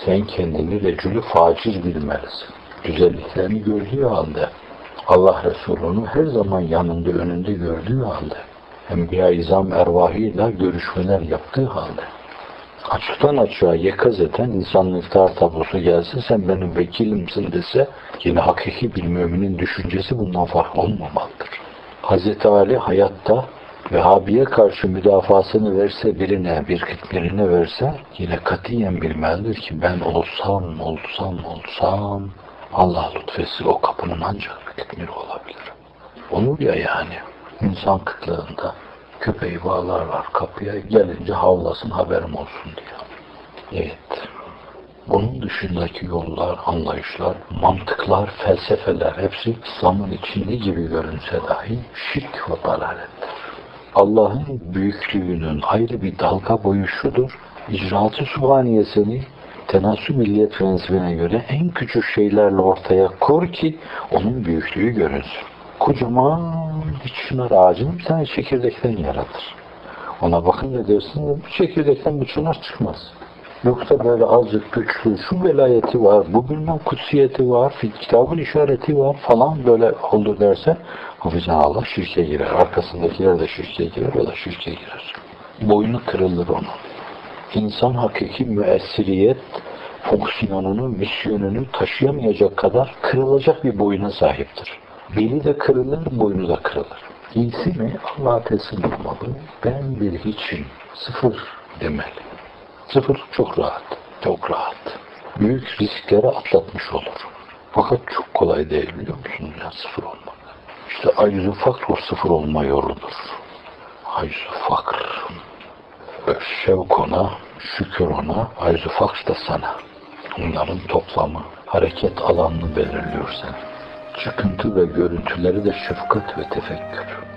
Speaker 1: Sen kendini recülü facir bilmelisin. Güzelliklerini gördüğü halde, Allah Resulü'nü her zaman yanında önünde gördüğü halde, Enbiya-i İzam ervahıyla görüşmeler yaptığı halde, açıktan açığa yekaz eden insanın iftihar tablosu gelse sen benim vekilimsin dese yine hakiki bir müminin düşüncesi bundan farklı olmamalıdır. Hz. Ali hayatta Vehhabiye karşı müdafasını verse birine, bir birine verse yine katiyen bilmelidir ki ben olsam, olsam, olsam Allah lütfesi o kapının ancak bitmir olabilir. Olur ya yani insan kıtlığında köpeği bağlarlar kapıya gelince havlasın haberim olsun diye. Evet. Bunun dışındaki yollar, anlayışlar, mantıklar, felsefeler hepsi İslam'ın içinde gibi görünse dahi şirk ve dalalettir. Allah'ın büyüklüğünün ayrı bir dalga boyu şudur. İcraat-ı subhaniyesini tenasü milliyet prensibine göre en küçük şeylerle ortaya kur ki onun büyüklüğü görünsün. Kocaman bir çınar ağacını bir tane çekirdekten yaratır. Ona bakınca dersin bu çekirdekten bir çınar çıkmaz. Yoksa böyle azıcık güçlü, şu velayeti var, bu bilmem kutsiyeti var, kitabın işareti var falan böyle oldu derse Hafizan Allah şirke girer. Arkasındakiler de şirke girer, o da şirke girer. Boynu kırılır onun. İnsan hakiki müessiriyet fonksiyonunu, misyonunu taşıyamayacak kadar kırılacak bir boyuna sahiptir. Beli de kırılır, boynu da kırılır. İyisi mi? Allah'a teslim olmalı. Ben bir hiçim. Sıfır demeli. Sıfır çok rahat. Çok rahat. Büyük riskleri atlatmış olur. Fakat çok kolay değil biliyor musunuz ya sıfır olmak. İşte aciz fakr sıfır olma yoludur. Aciz fakr. Şevk ona, şükür ona, aciz fakr da sana. Bunların toplamı hareket alanını belirliyor sen. Çıkıntı ve görüntüleri de şefkat ve tefekkür.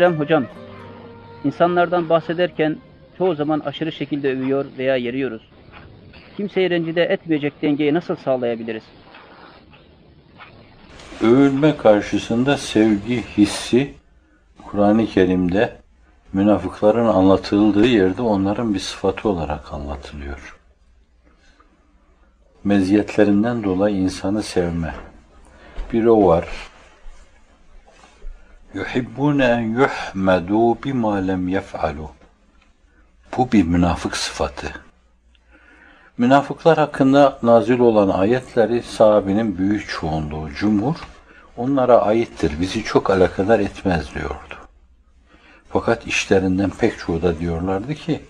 Speaker 6: Muhterem hocam, insanlardan bahsederken çoğu zaman aşırı şekilde övüyor veya yeriyoruz. Kimseyi rencide etmeyecek dengeyi nasıl sağlayabiliriz?
Speaker 7: Övülme karşısında sevgi hissi Kur'an-ı Kerim'de münafıkların anlatıldığı yerde onların bir sıfatı olarak anlatılıyor. Meziyetlerinden dolayı insanı sevme. Bir o var. Yuhibbune en yuhmedu bima lem yef'alu. Bu bir münafık sıfatı. Münafıklar hakkında nazil olan ayetleri sahabenin büyük çoğunluğu, cumhur, onlara aittir, bizi çok alakadar etmez diyordu. Fakat işlerinden pek çoğu da diyorlardı ki,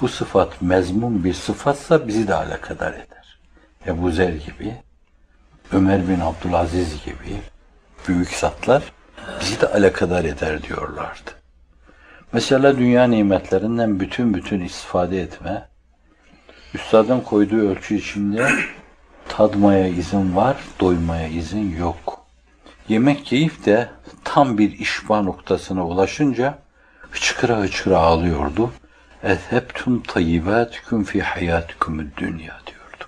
Speaker 7: bu sıfat mezmum bir sıfatsa bizi de alakadar eder. Ebu Zer gibi, Ömer bin Abdülaziz gibi büyük zatlar bizi de alakadar eder diyorlardı. Mesela dünya nimetlerinden bütün bütün istifade etme, Üstadın koyduğu ölçü içinde tadmaya izin var, doymaya izin yok.
Speaker 1: Yemek yiyip de tam bir işba noktasına ulaşınca hıçkıra hıçkıra ağlıyordu. Ezhebtum tayyibatüküm fi hayatikumud dünya diyordu.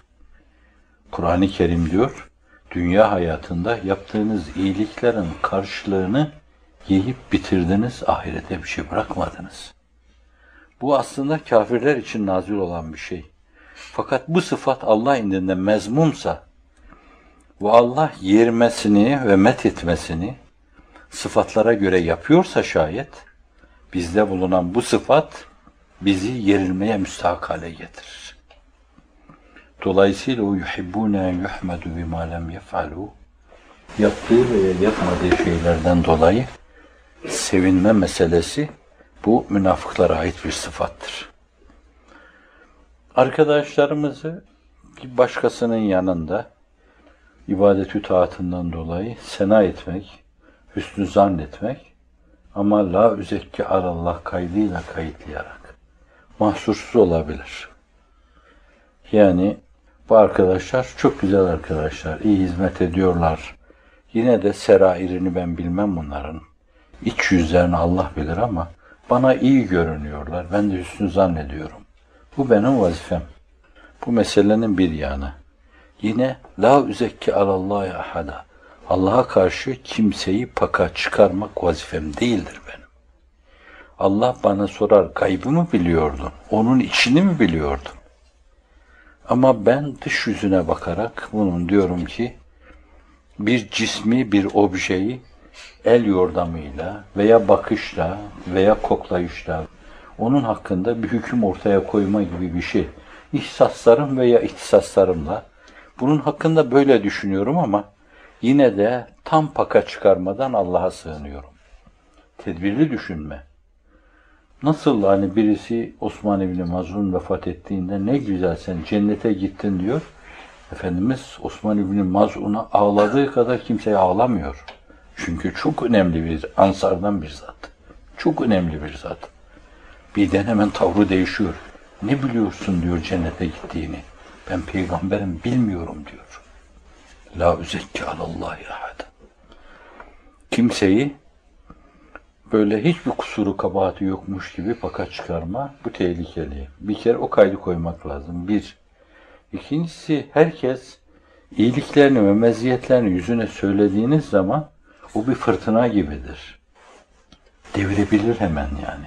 Speaker 1: Kur'an-ı Kerim diyor, dünya hayatında yaptığınız iyiliklerin karşılığını yiyip bitirdiniz, ahirete bir şey bırakmadınız. Bu aslında kafirler için nazil olan bir şey. Fakat bu sıfat Allah indinde mezmumsa ve Allah yermesini ve met etmesini sıfatlara göre yapıyorsa şayet bizde bulunan bu sıfat bizi yerilmeye müstahak hale getirir. Dolayısıyla o yuhibbune yuhmedu bima lem yef'alu yaptığı veya yapmadığı şeylerden dolayı sevinme meselesi bu münafıklara ait bir sıfattır. Arkadaşlarımızı başkasının yanında ibadetü taatından dolayı sena etmek, hüsnü zannetmek ama la üzekki alallah kaydıyla kayıtlayarak mahsursuz olabilir. Yani bu arkadaşlar çok güzel arkadaşlar, iyi hizmet ediyorlar. Yine de serairini ben bilmem bunların. İç yüzlerini Allah bilir ama bana iyi görünüyorlar. Ben de hüsnü zannediyorum. Bu benim vazifem. Bu meselenin bir yanı. Yine la üzekki alallahi ahada. Allah'a karşı kimseyi paka çıkarmak vazifem değildir benim. Allah bana sorar gaybı mı biliyordun? Onun içini mi biliyordun? Ama ben dış yüzüne bakarak bunun diyorum ki bir cismi, bir objeyi el yordamıyla veya bakışla veya koklayışla onun hakkında bir hüküm ortaya koyma gibi bir şey. İhsaslarım veya ihtisaslarımla bunun hakkında böyle düşünüyorum ama yine de tam paka çıkarmadan Allah'a sığınıyorum. Tedbirli düşünme. Nasıl hani birisi Osman İbni Mazun vefat ettiğinde ne güzel sen cennete gittin diyor. Efendimiz Osman İbni Mazun'a ağladığı kadar kimseye ağlamıyor. Çünkü çok önemli bir ansardan bir zat. Çok önemli bir zat. Birden hemen tavrı değişiyor. Ne biliyorsun diyor cennete gittiğini. Ben peygamberim bilmiyorum diyor. La üzekki alallahi ahad. Kimseyi böyle hiçbir kusuru kabahati yokmuş gibi paka çıkarma bu tehlikeli. Bir kere o kaydı koymak lazım. Bir. İkincisi herkes iyiliklerini ve meziyetlerini yüzüne söylediğiniz zaman o bir fırtına gibidir. Devirebilir hemen yani.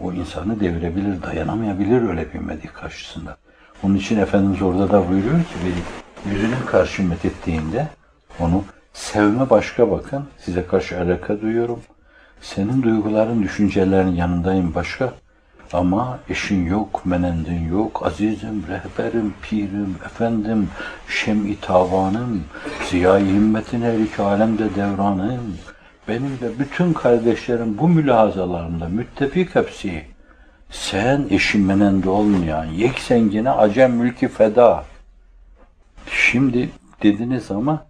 Speaker 1: O insanı devirebilir, dayanamayabilir öyle bir medik karşısında. Onun için Efendimiz orada da buyuruyor ki bir yüzüne karşı methettiğinde onu sevme başka bakın. Size karşı alaka duyuyorum. Senin duyguların, düşüncelerin yanındayım başka. Ama eşin yok, menendin yok, azizim, rehberim, pirim, efendim, şem-i tavanım, ziya-i himmetin her iki alemde devranım. Benim de bütün kardeşlerim bu mülahazalarında müttefik hepsi. Sen eşin menende olmayan, yeksengine acem mülki feda. Şimdi dediniz ama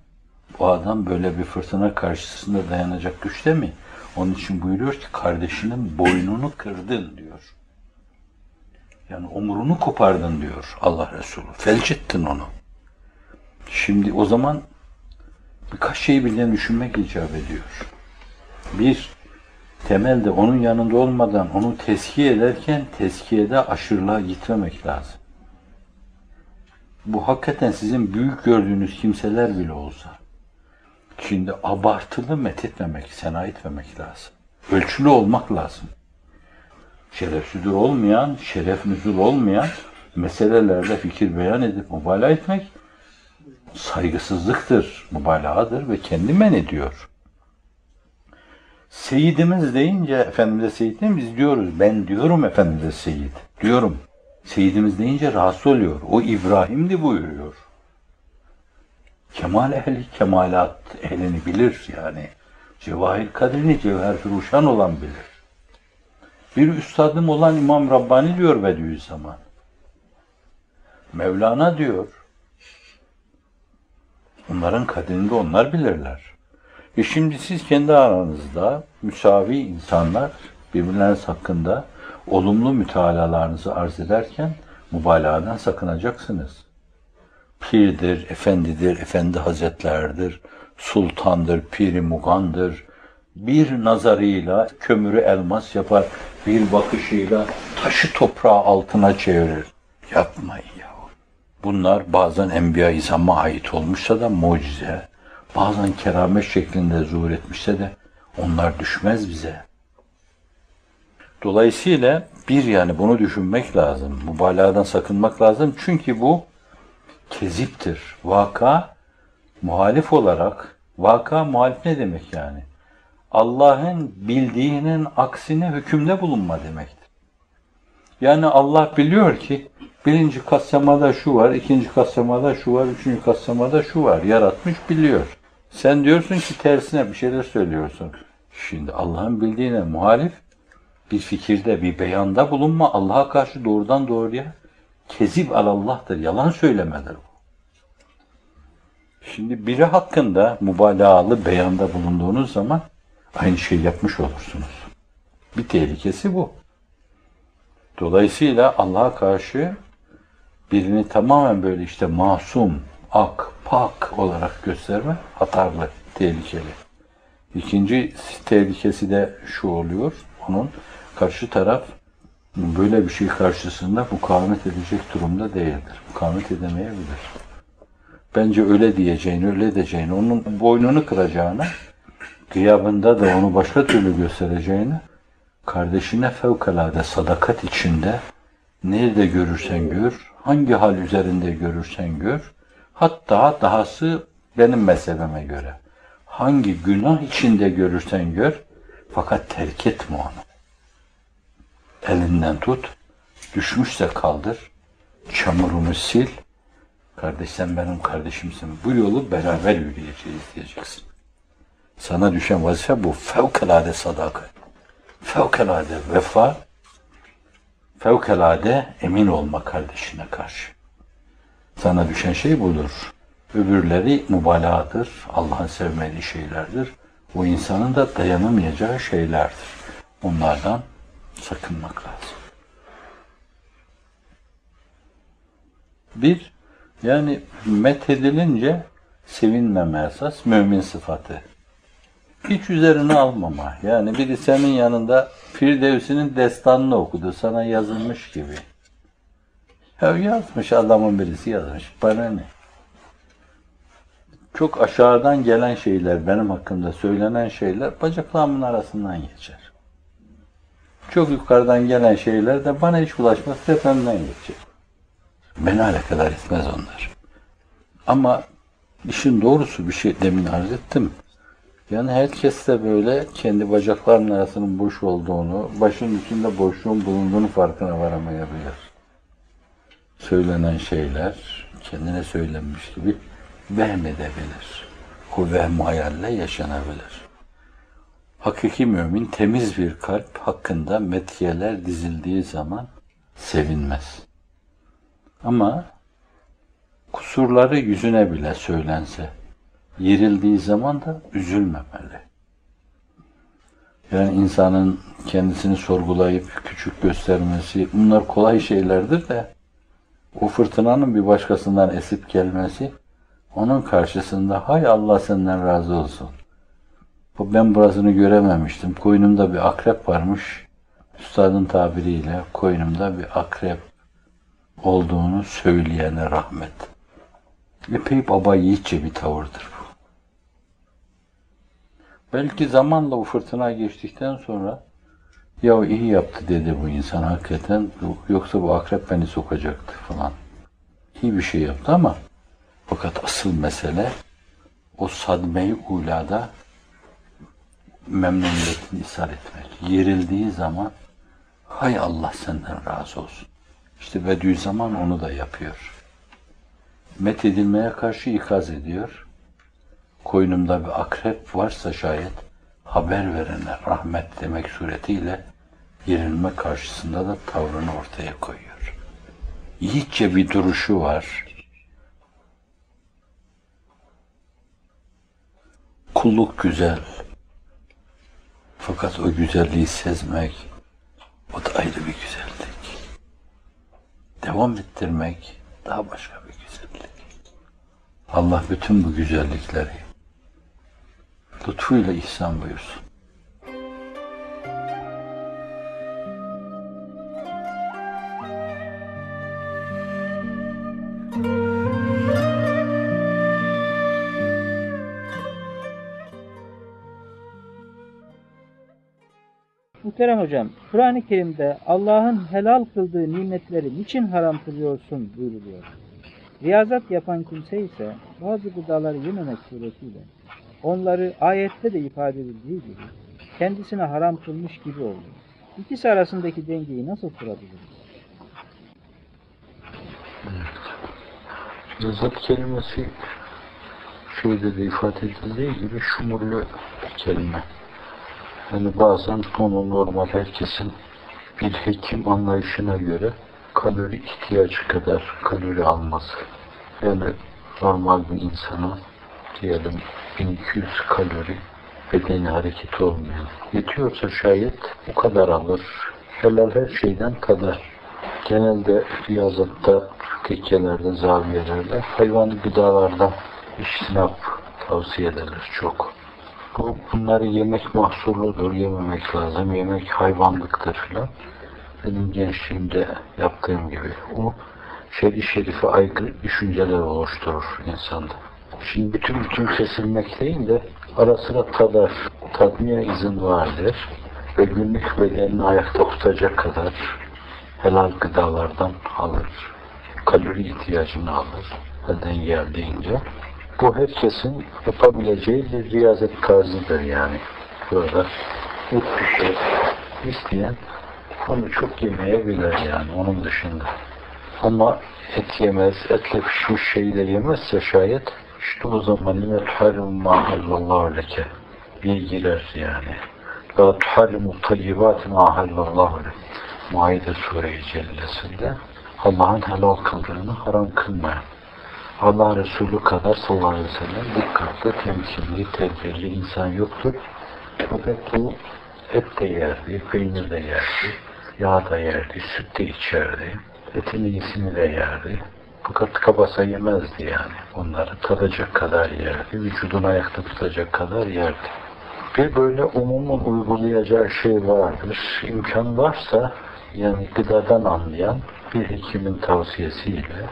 Speaker 1: bu adam böyle bir fırtına karşısında dayanacak güçte mi? Onun için buyuruyor ki kardeşinin boynunu kırdın diyor. Yani omurunu kopardın diyor Allah Resulü. Felç ettin onu. Şimdi o zaman birkaç şeyi birden düşünmek icap ediyor. Bir, temelde onun yanında olmadan onu teskiye ederken teskiyede aşırılığa gitmemek lazım. Bu hakikaten sizin büyük gördüğünüz kimseler bile olsa. Şimdi abartılı methetmemek, sena etmemek lazım. Ölçülü olmak lazım. Şerefsüdür olmayan, şeref nüzul olmayan meselelerde fikir beyan edip mübalağa etmek saygısızlıktır, mübalağadır ve kendi men ediyor. Seyidimiz deyince Efendimiz'e seyit değil mi? Biz diyoruz. Ben diyorum Efendimiz'e seyit. Diyorum. Seyidimiz deyince rahatsız oluyor. O İbrahim'di buyuruyor. Kemal ehli kemalat ehlini bilir yani. Cevahir kadrini cevher firuşan olan bilir. Bir üstadım olan İmam Rabbani diyor Bediüzzaman. Mevlana diyor. Onların kadrini de onlar bilirler. E şimdi siz kendi aranızda müsavi insanlar birbirleriniz hakkında olumlu mütalalarınızı arz ederken mübalağadan sakınacaksınız. Pirdir, efendidir, efendi hazretlerdir, sultandır, piri mugandır. Bir nazarıyla kömürü elmas yapar, bir bakışıyla taşı toprağı altına çevirir. Yapmayın ya. Bunlar bazen Enbiya İzam'a ait olmuşsa da mucize, bazen keramet şeklinde zuhur etmişse de onlar düşmez bize. Dolayısıyla bir yani bunu düşünmek lazım. Mübalağadan sakınmak lazım. Çünkü bu keziptir. Vaka muhalif olarak, vaka muhalif ne demek yani? Allah'ın bildiğinin aksine hükümde bulunma demektir. Yani Allah biliyor ki birinci katsamada şu var, ikinci katsamada şu var, üçüncü katsamada şu var. Yaratmış biliyor. Sen diyorsun ki tersine bir şeyler söylüyorsun. Şimdi Allah'ın bildiğine muhalif bir fikirde, bir beyanda bulunma Allah'a karşı doğrudan doğruya kezip alallah'tır, yalan söylemedir bu. Şimdi biri hakkında mübalağalı beyanda bulunduğunuz zaman aynı şeyi yapmış olursunuz. Bir tehlikesi bu. Dolayısıyla Allah'a karşı birini tamamen böyle işte masum, ak, pak olarak gösterme hatarlı, tehlikeli. İkinci tehlikesi de şu oluyor, onun karşı taraf böyle bir şey karşısında mukavemet edecek durumda değildir. Mukavemet edemeyebilir. Bence öyle diyeceğini, öyle edeceğini, onun boynunu kıracağını, gıyabında da onu başka türlü göstereceğini, kardeşine fevkalade sadakat içinde nerede görürsen gör, hangi hal üzerinde görürsen gör, hatta dahası benim mezhebime göre, hangi günah içinde görürsen gör, fakat terk etme onu. Elinden tut, düşmüşse kaldır, çamurunu sil, kardeş sen benim kardeşimsin, bu yolu beraber yürüyeceğiz diyeceksin. Sana düşen vazife bu, fevkalade sadakat, fevkalade vefa, fevkalade emin olma kardeşine karşı. Sana düşen şey budur. Öbürleri mübalağadır, Allah'ın sevmediği şeylerdir. O insanın da dayanamayacağı şeylerdir. Onlardan sakınmak lazım. Bir, yani methedilince sevinmeme esas mümin sıfatı. Hiç üzerine almama. Yani biri senin yanında Firdevsi'nin destanını okudu. Sana yazılmış gibi. Ya yazmış adamın birisi yazmış. Bana ne? Çok aşağıdan gelen şeyler, benim hakkımda söylenen şeyler bacaklarımın arasından geçer. Çok yukarıdan gelen şeyler de bana hiç ulaşmaz, tepemden geçer. Beni alakadar etmez onlar. Ama işin doğrusu bir şey demin arz ettim. Yani herkes de böyle kendi bacaklarının arasının boş olduğunu, başın içinde boşluğun bulunduğunu farkına varamayabilir. Söylenen şeyler kendine söylenmiş gibi vehmedebilir. O vehm hayalle yaşanabilir. Hakiki mümin temiz bir kalp hakkında metiyeler dizildiği zaman sevinmez. Ama kusurları yüzüne bile söylense, yerildiği zaman da üzülmemeli. Yani insanın kendisini sorgulayıp küçük göstermesi, bunlar kolay şeylerdir de o fırtınanın bir başkasından esip gelmesi, onun karşısında hay Allah senden razı olsun. Ben burasını görememiştim. Koynumda bir akrep varmış. Üstadın tabiriyle koynumda bir akrep olduğunu söyleyene rahmet. Epey baba yiğitçe bir tavırdır bu. Belki zamanla o fırtına geçtikten sonra ya iyi yaptı dedi bu insan hakikaten yoksa bu akrep beni sokacaktı falan. İyi bir şey yaptı ama fakat asıl mesele o sadmeyi ulada memnuniyetini ishar etmek. Yerildiği zaman hay Allah senden razı olsun. İşte Bediüzzaman onu da yapıyor. Met edilmeye karşı ikaz ediyor. Koynumda bir akrep varsa şayet haber verene rahmet demek suretiyle yerilme karşısında da tavrını ortaya koyuyor. Yiğitçe bir duruşu var. Kulluk güzel. Fakat o güzelliği sezmek, o da ayrı bir güzellik. Devam ettirmek daha başka bir güzellik. Allah bütün bu güzellikleri
Speaker 8: lütfuyla ihsan buyursun.
Speaker 2: Muhterem hocam, Kur'an-ı Kerim'de Allah'ın helal kıldığı nimetleri niçin haram kılıyorsun buyruluyor. Riyazat yapan kimse ise bazı gıdaları yememek suretiyle onları ayette de ifade edildiği gibi kendisine haram kılmış gibi oluyor. İkisi arasındaki dengeyi nasıl kurabiliriz?
Speaker 1: Rızat kelimesi şöyle de ifade edildiği gibi şumullü bir kelime. Yani bazen onu normal herkesin bir hekim anlayışına göre kalori ihtiyacı kadar kalori alması. Yani normal bir insana diyelim 1200 kalori bedeni hareket olmayan. Yetiyorsa şayet bu kadar alır. Helal her şeyden kadar. Genelde riyazatta, tekkelerde, zaviyelerde hayvan gıdalardan iştinap tavsiye edilir çok. Bu, bunları yemek mahsurludur, yememek lazım. Yemek hayvanlıktır filan. Benim gençliğimde yaptığım gibi. O şer'i şerife aykırı düşünceler oluşturur insanda. Şimdi bütün bütün kesilmek değil de ara sıra tadar, tadmaya izin vardır. Ve günlük bedenini ayakta tutacak kadar helal gıdalardan alır. Kalori ihtiyacını alır. Elden geldiğince. Bu herkesin yapabileceği bir riyazet tarzıdır yani. Böyle et bir şey isteyen onu çok yemeyebilir yani onun dışında. Ama et yemez, etle pişmiş şeyi de yemezse şayet işte o zaman lime tuharrimu ma hallallahu leke diye girer yani. La tuharrimu tayyibati ma hallallahu leke. Maide Sure-i Cellesi'nde Allah'ın helal kıldığını haram kılmayan. Allah Resulü kadar sallallahu aleyhi ve sellem dikkatli, temkinli, tedbirli insan yoktur. Fakat bu et de yerdi, peynir de yerdi, yağ da yerdi, süt de içerdi, etin iyisini de yerdi. Fakat kabasa yemezdi yani. Onları tadacak kadar yerdi, vücudunu ayakta tutacak kadar yerdi. Bir böyle umumun uygulayacağı şey vardır. İmkan varsa yani gıdadan anlayan bir hekimin tavsiyesiyle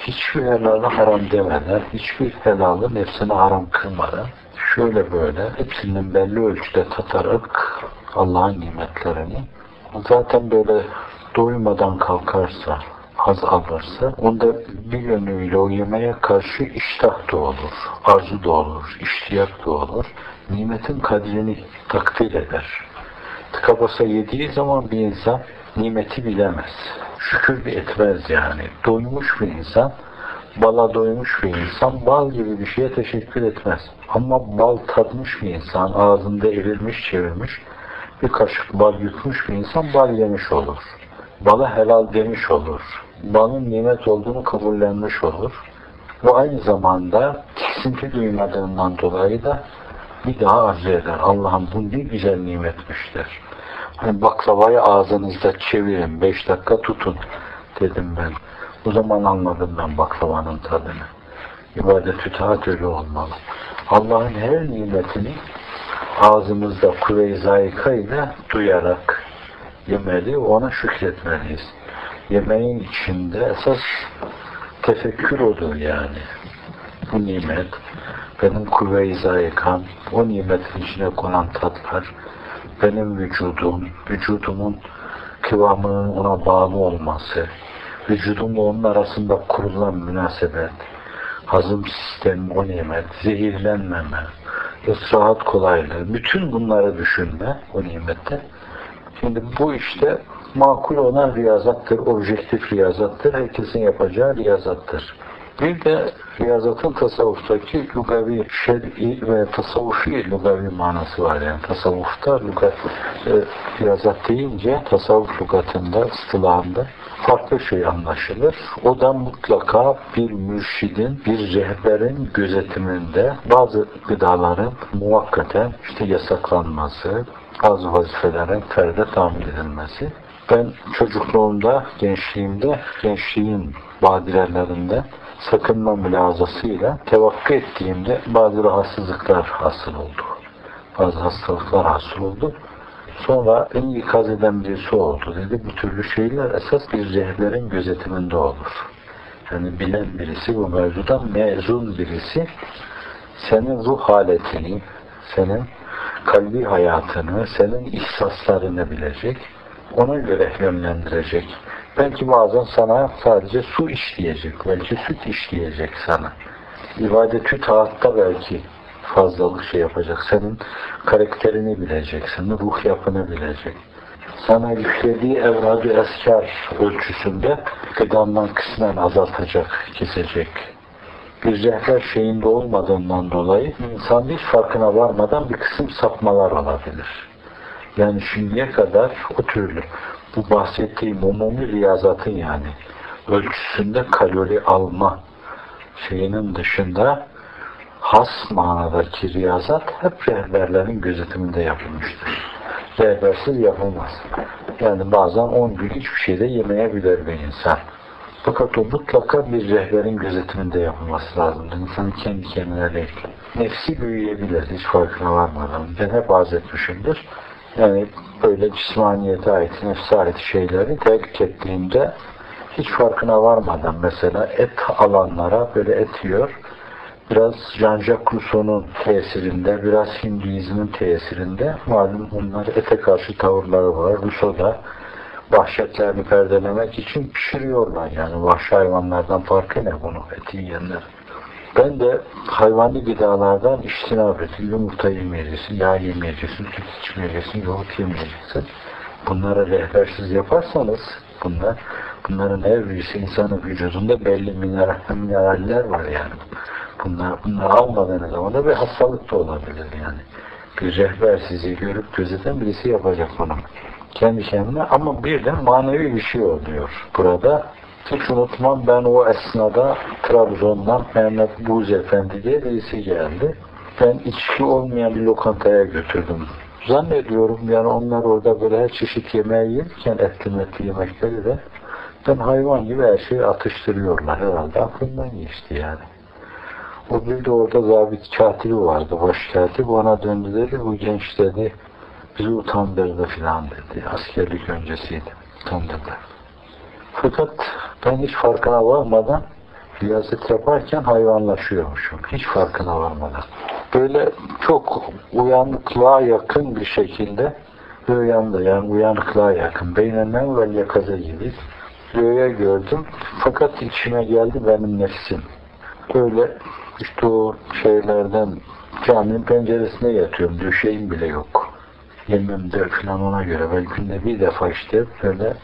Speaker 1: hiçbir helalı haram demeden, hiçbir helalı nefsine haram kılmadan şöyle böyle hepsinin belli ölçüde tatarak Allah'ın nimetlerini zaten böyle doymadan kalkarsa, az alırsa onda bir yönüyle o yemeğe karşı iştah da olur, arzu da olur, iştiyak da olur. Nimetin kadrini takdir eder. Tıka basa yediği zaman bir insan nimeti bilemez. Şükür etmez yani. Doymuş bir insan, bala doymuş bir insan bal gibi bir şeye teşekkür etmez. Ama bal tadmış bir insan, ağzında erilmiş çevirmiş, bir kaşık bal yutmuş bir insan bal yemiş olur. Bala helal demiş olur. Balın nimet olduğunu kabullenmiş olur. Ve aynı zamanda tiksinti duymadığından dolayı da bir daha arzu eder. Allah'ım bu ne güzel nimetmiştir. Hani baklavayı ağzınızda çevirin, beş dakika tutun dedim ben. O zaman anladım ben baklavanın tadını. İbadet-ü taat öyle olmalı. Allah'ın her nimetini ağzımızda kuvve-i zayika duyarak yemeli, ona şükretmeliyiz. Yemeğin içinde esas tefekkür odur yani. Bu nimet, benim kuvve-i zayikam, o nimetin içine konan tatlar, benim vücudum, vücudumun kıvamının ona bağlı olması, vücudumla onun arasında kurulan münasebet, hazım sistemi o nimet, zehirlenmeme, ısrahat kolaylığı, bütün bunları düşünme o nimette. Şimdi bu işte makul olan riyazattır, objektif riyazattır, herkesin yapacağı riyazattır. Bir de riyazatın tasavvuftaki lugavi, şer'i ve tasavvufi lugavi manası var. Yani tasavvufta lugat, e, riyazat deyince tasavvuf lugatında, ıstılahında farklı şey anlaşılır. O da mutlaka bir mürşidin, bir rehberin gözetiminde bazı gıdaların muvakkaten işte yasaklanması, bazı vazifelerin ferde tahmin edilmesi. Ben çocukluğumda, gençliğimde, gençliğin badirelerinde sakınma mülazasıyla tevakkü ettiğimde bazı rahatsızlıklar hasıl oldu. Bazı hastalıklar hasıl oldu. Sonra en ikaz eden birisi oldu dedi. Bu türlü şeyler esas bir rehberin gözetiminde olur. Yani bilen birisi, bu mevzudan mezun birisi senin ruh haletini, senin kalbi hayatını, senin ihsaslarını bilecek, ona göre yönlendirecek. Belki bazen sana sadece su işleyecek, belki süt işleyecek sana. İbadetü taatta belki fazlalık şey yapacak. Senin karakterini bilecek, senin ruh yapını bilecek. Sana yüklediği evradu eskar ölçüsünde gıdandan kısmen azaltacak, kesecek. Rehber şeyinde olmadığından dolayı insan hiç farkına varmadan bir kısım sapmalar olabilir. Yani şimdiye kadar o türlü bu bahsettiğim umumi riyazatın yani ölçüsünde kalori alma şeyinin dışında has manadaki riyazat hep rehberlerin gözetiminde yapılmıştır. Rehbersiz yapılmaz. Yani bazen 10 gün hiçbir şey de yemeyebilir bir insan. Fakat o mutlaka bir rehberin gözetiminde yapılması lazım. İnsanın kendi kendine değil. Nefsi büyüyebilir hiç farkına varmadan. Ben hep arz etmişimdir. Yani böyle cismaniyete ait, nefse ait şeyleri terk ettiğimde hiç farkına varmadan mesela et alanlara böyle et yiyor. Biraz Jean-Jacques Rousseau'nun tesirinde, biraz Hinduizmin tesirinde malum onlar ete karşı tavırları var. Rousseau da vahşetlerini perdelemek için pişiriyorlar. Yani vahşi hayvanlardan farkı ne bunu eti yiyenler? Ben de hayvani gıdalardan iştinap ettim. Yumurta yemeyeceksin, yağ yemeyeceksin, süt içmeyeceksin, yoğurt yemeyeceksin. Bunları rehbersiz yaparsanız bunlar, bunların her birisi insanın vücudunda belli mineral, mineraller var yani. Bunlar, bunları almadığınız zaman da bir hastalık da olabilir yani. Bir rehber sizi görüp gözeten birisi yapacak bunu. Kendi kendine ama bir de manevi bir şey oluyor burada. Hiç unutmam ben o esnada Trabzon'dan Mehmet Buz Efendi diye birisi geldi. Ben içki olmayan bir lokantaya götürdüm. Zannediyorum yani onlar orada böyle her çeşit yemeği yerken etli metli yemekleri de ben hayvan gibi her şeyi atıştırıyorlar herhalde. Aklımdan geçti yani. O bir de orada zabit katibi vardı, baş katip. Ona döndü dedi, bu genç dedi, bizi utandırdı filan dedi. Askerlik öncesiydi, utandırdı. Fakat ben hiç farkına varmadan riyazet yaparken hayvanlaşıyormuşum. Hiç farkına varmadan. Böyle çok uyanıklığa yakın bir şekilde uyandı. Yani uyanıklığa yakın. Beynenen ve yakaza gibi rüya gördüm. Fakat içime geldi benim nefsim. Böyle işte o şeylerden caminin penceresine yatıyorum. Düşeyim bile yok. Yememde falan ona göre. Ben günde bir defa işte böyle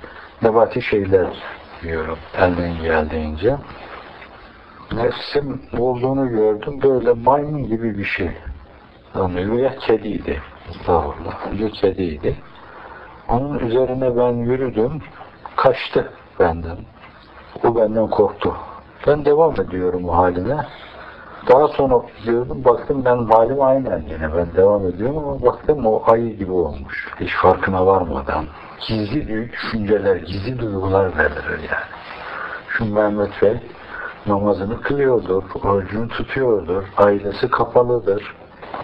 Speaker 1: nebati şeyler yiyorum elden geldiğince. Nefsim olduğunu gördüm. Böyle maymun gibi bir şey. Yani ya kediydi. Estağfurullah. Ya kediydi. Onun üzerine ben yürüdüm. Kaçtı benden. O benden korktu. Ben devam ediyorum o halime. Daha sonra gördüm, baktım ben halim aynen yine ben devam ediyorum ama baktım o ayı gibi olmuş. Hiç farkına varmadan. Gizli düşünceler, gizli duygular verilir yani. Şu Mehmet Bey namazını kılıyordur, orucunu tutuyordur, ailesi kapalıdır.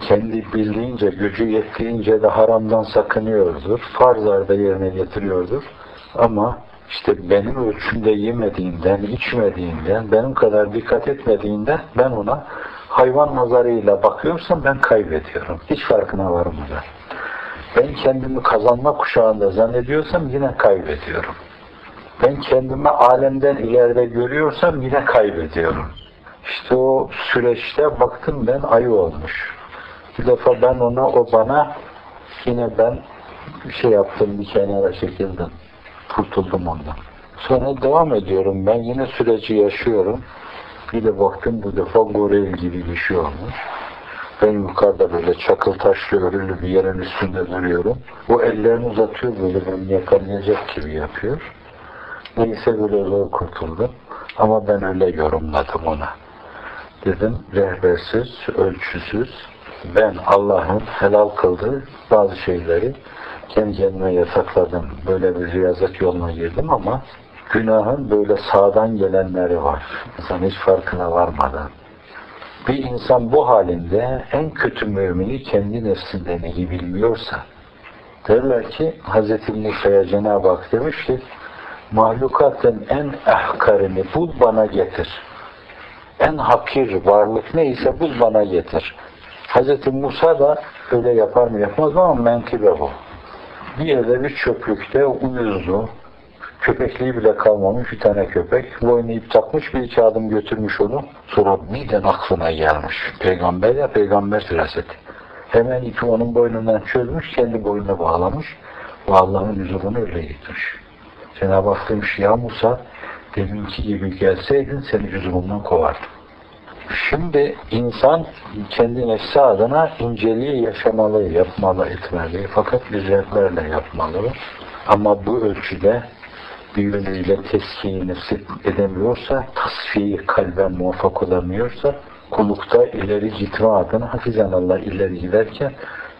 Speaker 1: Kendi bildiğince, gücü yettiğince de haramdan sakınıyordur. Farzlar da yerine getiriyordur. Ama işte benim ölçümde yemediğinden, içmediğinden, benim kadar dikkat etmediğinden ben ona hayvan nazarıyla bakıyorsam ben kaybediyorum. Hiç farkına varmadan. Ben kendimi kazanma kuşağında zannediyorsam yine kaybediyorum. Ben kendimi alemden ileride görüyorsam yine kaybediyorum. İşte o süreçte baktım ben ayı olmuş. Bir defa ben ona, o bana yine ben bir şey yaptım, bir kenara çekildim. Kurtuldum ondan. Sonra devam ediyorum. Ben yine süreci yaşıyorum. Bir de baktım bu defa goril gibi bir şey olmuş. Ben yukarıda böyle çakıl taşlı örülü bir yerin üstünde duruyorum. O ellerini uzatıyor böyle beni yakalayacak gibi yapıyor. Neyse böyle zor kurtuldum. Ama ben öyle yorumladım ona. Dedim rehbersiz, ölçüsüz, ben Allah'ın helal kıldığı bazı şeyleri kendi kendime yasakladım. Böyle bir riyazat yoluna girdim ama Günahın böyle sağdan gelenleri var. İnsan hiç farkına varmadan. Bir insan bu halinde en kötü mümini kendi nefsinden iyi bilmiyorsa derler ki Hz. Musa'ya Cenab-ı Hak demiş ki mahlukatın en ehkarini bul bana getir. En hakir varlık neyse bul bana getir. Hz. Musa da öyle yapar mı yapmaz mı ama menkıbe bu. Bir yerde bir çöplükte uyuzdu. Köpekliği bile kalmamış bir tane köpek. Boynu ip takmış bir iki adım götürmüş onu. Sonra birden aklına gelmiş. Peygamber ya peygamber firaseti. Hemen ipi onun boynundan çözmüş, kendi boynuna bağlamış. Ve Allah'ın huzuruna öyle gitmiş. Cenab-ı Hak demiş ya Musa deminki gibi gelseydin seni huzurumdan kovardım. Şimdi insan kendi nefsi adına inceliği yaşamalı, yapmalı, etmeli. Fakat rehberle yapmalı. Ama bu ölçüde bir yönüyle teskiyi nefsi edemiyorsa, tasfiyi kalben muvaffak olamıyorsa, kullukta ileri gitme adına hafizan Allah ileri giderken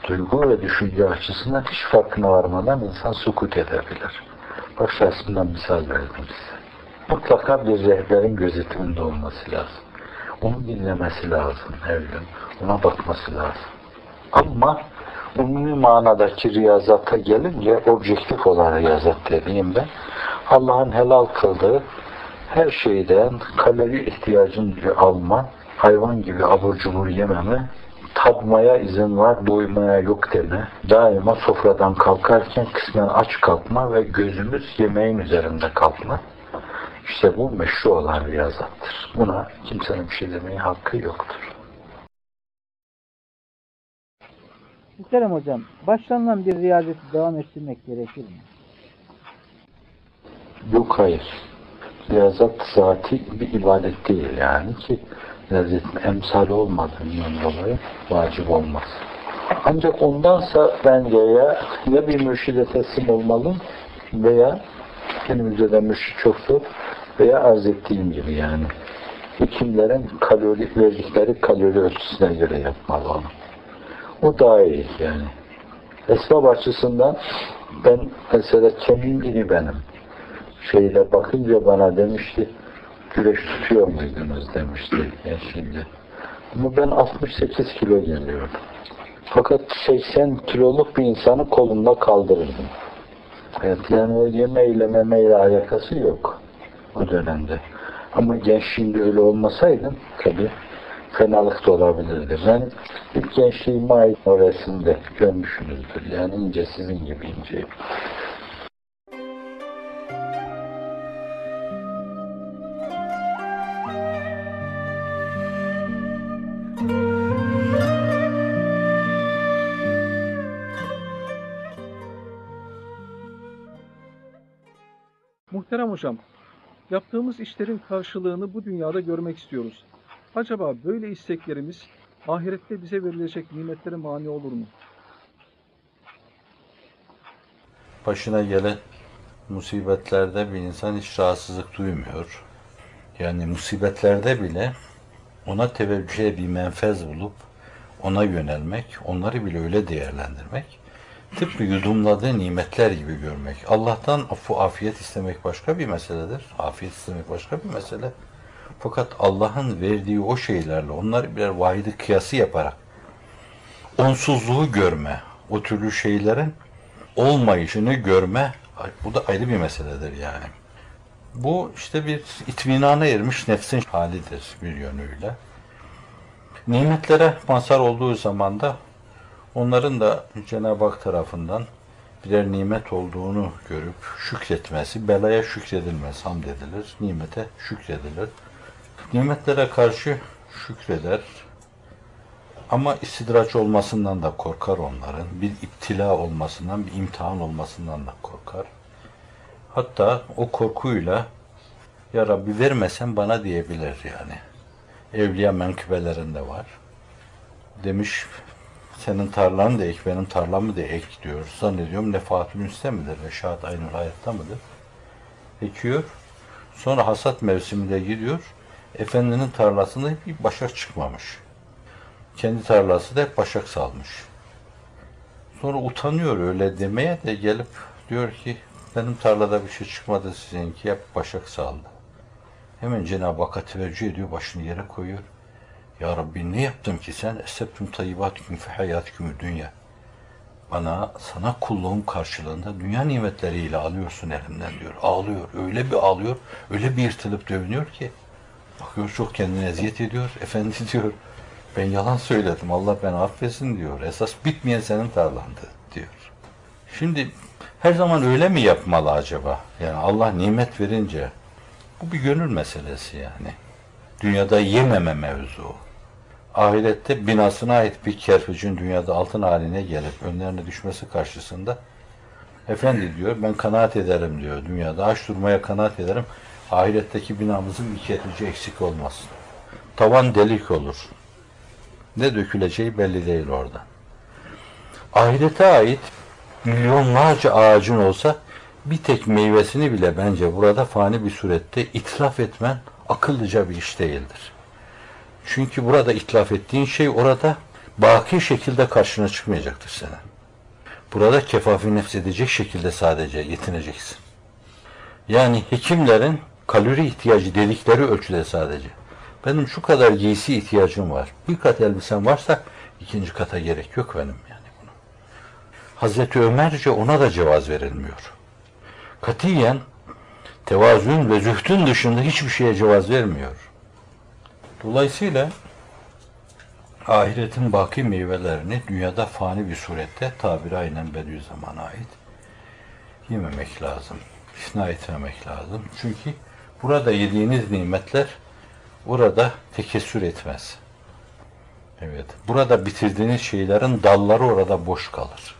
Speaker 1: duygu ve düşünce açısından hiç farkına varmadan insan sukut edebilir. Bak şahsımdan misal verdim size. Mutlaka bir rehberin gözetiminde olması lazım. Onu dinlemesi lazım gün. Ona bakması lazım. Ama umumi manadaki riyazata gelince objektif olan riyazat dediğim ben Allah'ın helal kıldığı her şeyden kalori ihtiyacını alma, hayvan gibi abur cubur yememe, tadmaya izin var, doymaya yok deme, daima sofradan kalkarken kısmen aç kalkma ve gözümüz yemeğin üzerinde kalkma. İşte bu meşru olan riyazattır. Buna kimsenin bir şey demeye hakkı yoktur.
Speaker 2: Muhterem hocam, başlanılan bir riyazeti devam ettirmek gerekir mi?
Speaker 1: Yok hayır. Riyazat zati bir ibadet değil yani ki riyazetin emsal olmadığından dolayı vacip olmaz. Ancak ondansa bence ya, ya bir mürşide teslim olmalı veya günümüzde de mürşid çoktur veya arz ettiğim gibi yani. Hekimlerin kalori verdikleri kalori ölçüsüne göre yapmalı onu. O daha iyi yani. Esbab açısından ben mesela kemiğim iri benim. Şeyle bakınca bana demişti güreş tutuyor muydunuz demişti yani şimdi. Ama ben 68 kilo geliyordum. Fakat 80 kiloluk bir insanı kolumda kaldırırdım. Evet, yani o yemeyle memeyle alakası yok o dönemde. Ama gençliğimde öyle olmasaydım tabi fenalık da olabilirdi. Ben ilk gençliğime ait o resimde görmüşsünüzdür. Yani ince sizin gibi inceyim.
Speaker 9: Muhterem hocam, yaptığımız işlerin karşılığını bu dünyada görmek istiyoruz. Acaba böyle isteklerimiz ahirette bize verilecek nimetlere mani olur mu?
Speaker 10: Başına gelen musibetlerde bir insan hiç rahatsızlık duymuyor. Yani musibetlerde bile ona teveccühe bir menfez bulup ona yönelmek, onları bile öyle değerlendirmek, tıpkı yudumladığı nimetler gibi görmek. Allah'tan affu afiyet istemek başka bir meseledir. Afiyet istemek başka bir mesele. Fakat Allah'ın verdiği o şeylerle onları birer vahidi kıyası yaparak onsuzluğu görme, o türlü şeylerin olmayışını görme bu da ayrı bir meseledir yani. Bu işte bir itminana ermiş nefsin halidir bir yönüyle. Nimetlere mazhar olduğu zaman da onların da Cenab-ı Hak tarafından birer nimet olduğunu görüp şükretmesi, belaya şükredilmez, hamd edilir, nimete şükredilir. Nimetlere karşı şükreder, ama istidraç olmasından da korkar onların. Bir iptila olmasından, bir imtihan olmasından da korkar. Hatta o korkuyla Ya Rabbi vermesen bana diyebilir yani. Evliya menkıbelerinde var. Demiş senin tarlanı da ek, benim tarlamı da ek diyor. Zannediyorum nefahat üste midir? Reşat aynı hayatta mıdır? Ekiyor. Sonra hasat mevsiminde gidiyor. Efendinin tarlasında bir başak çıkmamış. Kendi tarlası da hep başak salmış. Sonra utanıyor öyle demeye de gelip diyor ki
Speaker 1: benim tarlada bir şey çıkmadı sizinki hep başak saldı. Hemen Cenab-ı Hakk'a teveccüh ediyor, başını yere koyuyor. Ya Rabbi ne yaptım ki sen? Esebtüm tayyibatüküm fi hayatüküm dünya. Bana sana kulluğum karşılığında dünya nimetleriyle alıyorsun elimden diyor. Ağlıyor. Öyle bir ağlıyor. Öyle bir irtilip dövünüyor ki. Bakıyor çok kendine eziyet ediyor. Efendi diyor. Ben yalan söyledim. Allah beni affetsin diyor. Esas bitmeyen senin tarlandı diyor. Şimdi her zaman öyle mi yapmalı acaba? Yani Allah nimet verince bu bir gönül meselesi yani. Dünyada yememe mevzu. Ahirette binasına ait bir kerpicin dünyada altın haline gelip önlerine düşmesi karşısında Efendi diyor ben kanaat ederim diyor dünyada aç durmaya kanaat ederim ahiretteki binamızın bir kerpici eksik olmasın. Tavan delik olur. Ne döküleceği belli değil orada. Ahirete ait milyonlarca ağacın olsa bir tek meyvesini bile bence burada fani bir surette itlaf etmen akıllıca bir iş değildir. Çünkü burada itlaf ettiğin şey orada baki şekilde karşına çıkmayacaktır senin. Burada kefafi nefs edecek şekilde sadece yetineceksin. Yani hekimlerin kalori ihtiyacı dedikleri ölçüde sadece. Benim şu kadar giysi ihtiyacım var. Bir kat elbisem varsa ikinci kata gerek yok benim yani bunu. Hazreti Ömerce ona da cevaz verilmiyor. Katiyen tevazun ve zühdün dışında hiçbir şeye cevaz vermiyor. Dolayısıyla ahiretin baki meyvelerini dünyada fani bir surette tabiri aynen Bediüzzaman'a ait yememek lazım. İsna etmemek lazım. Çünkü burada yediğiniz nimetler burada tekessür etmez. Evet. Burada bitirdiğiniz şeylerin dalları orada boş kalır.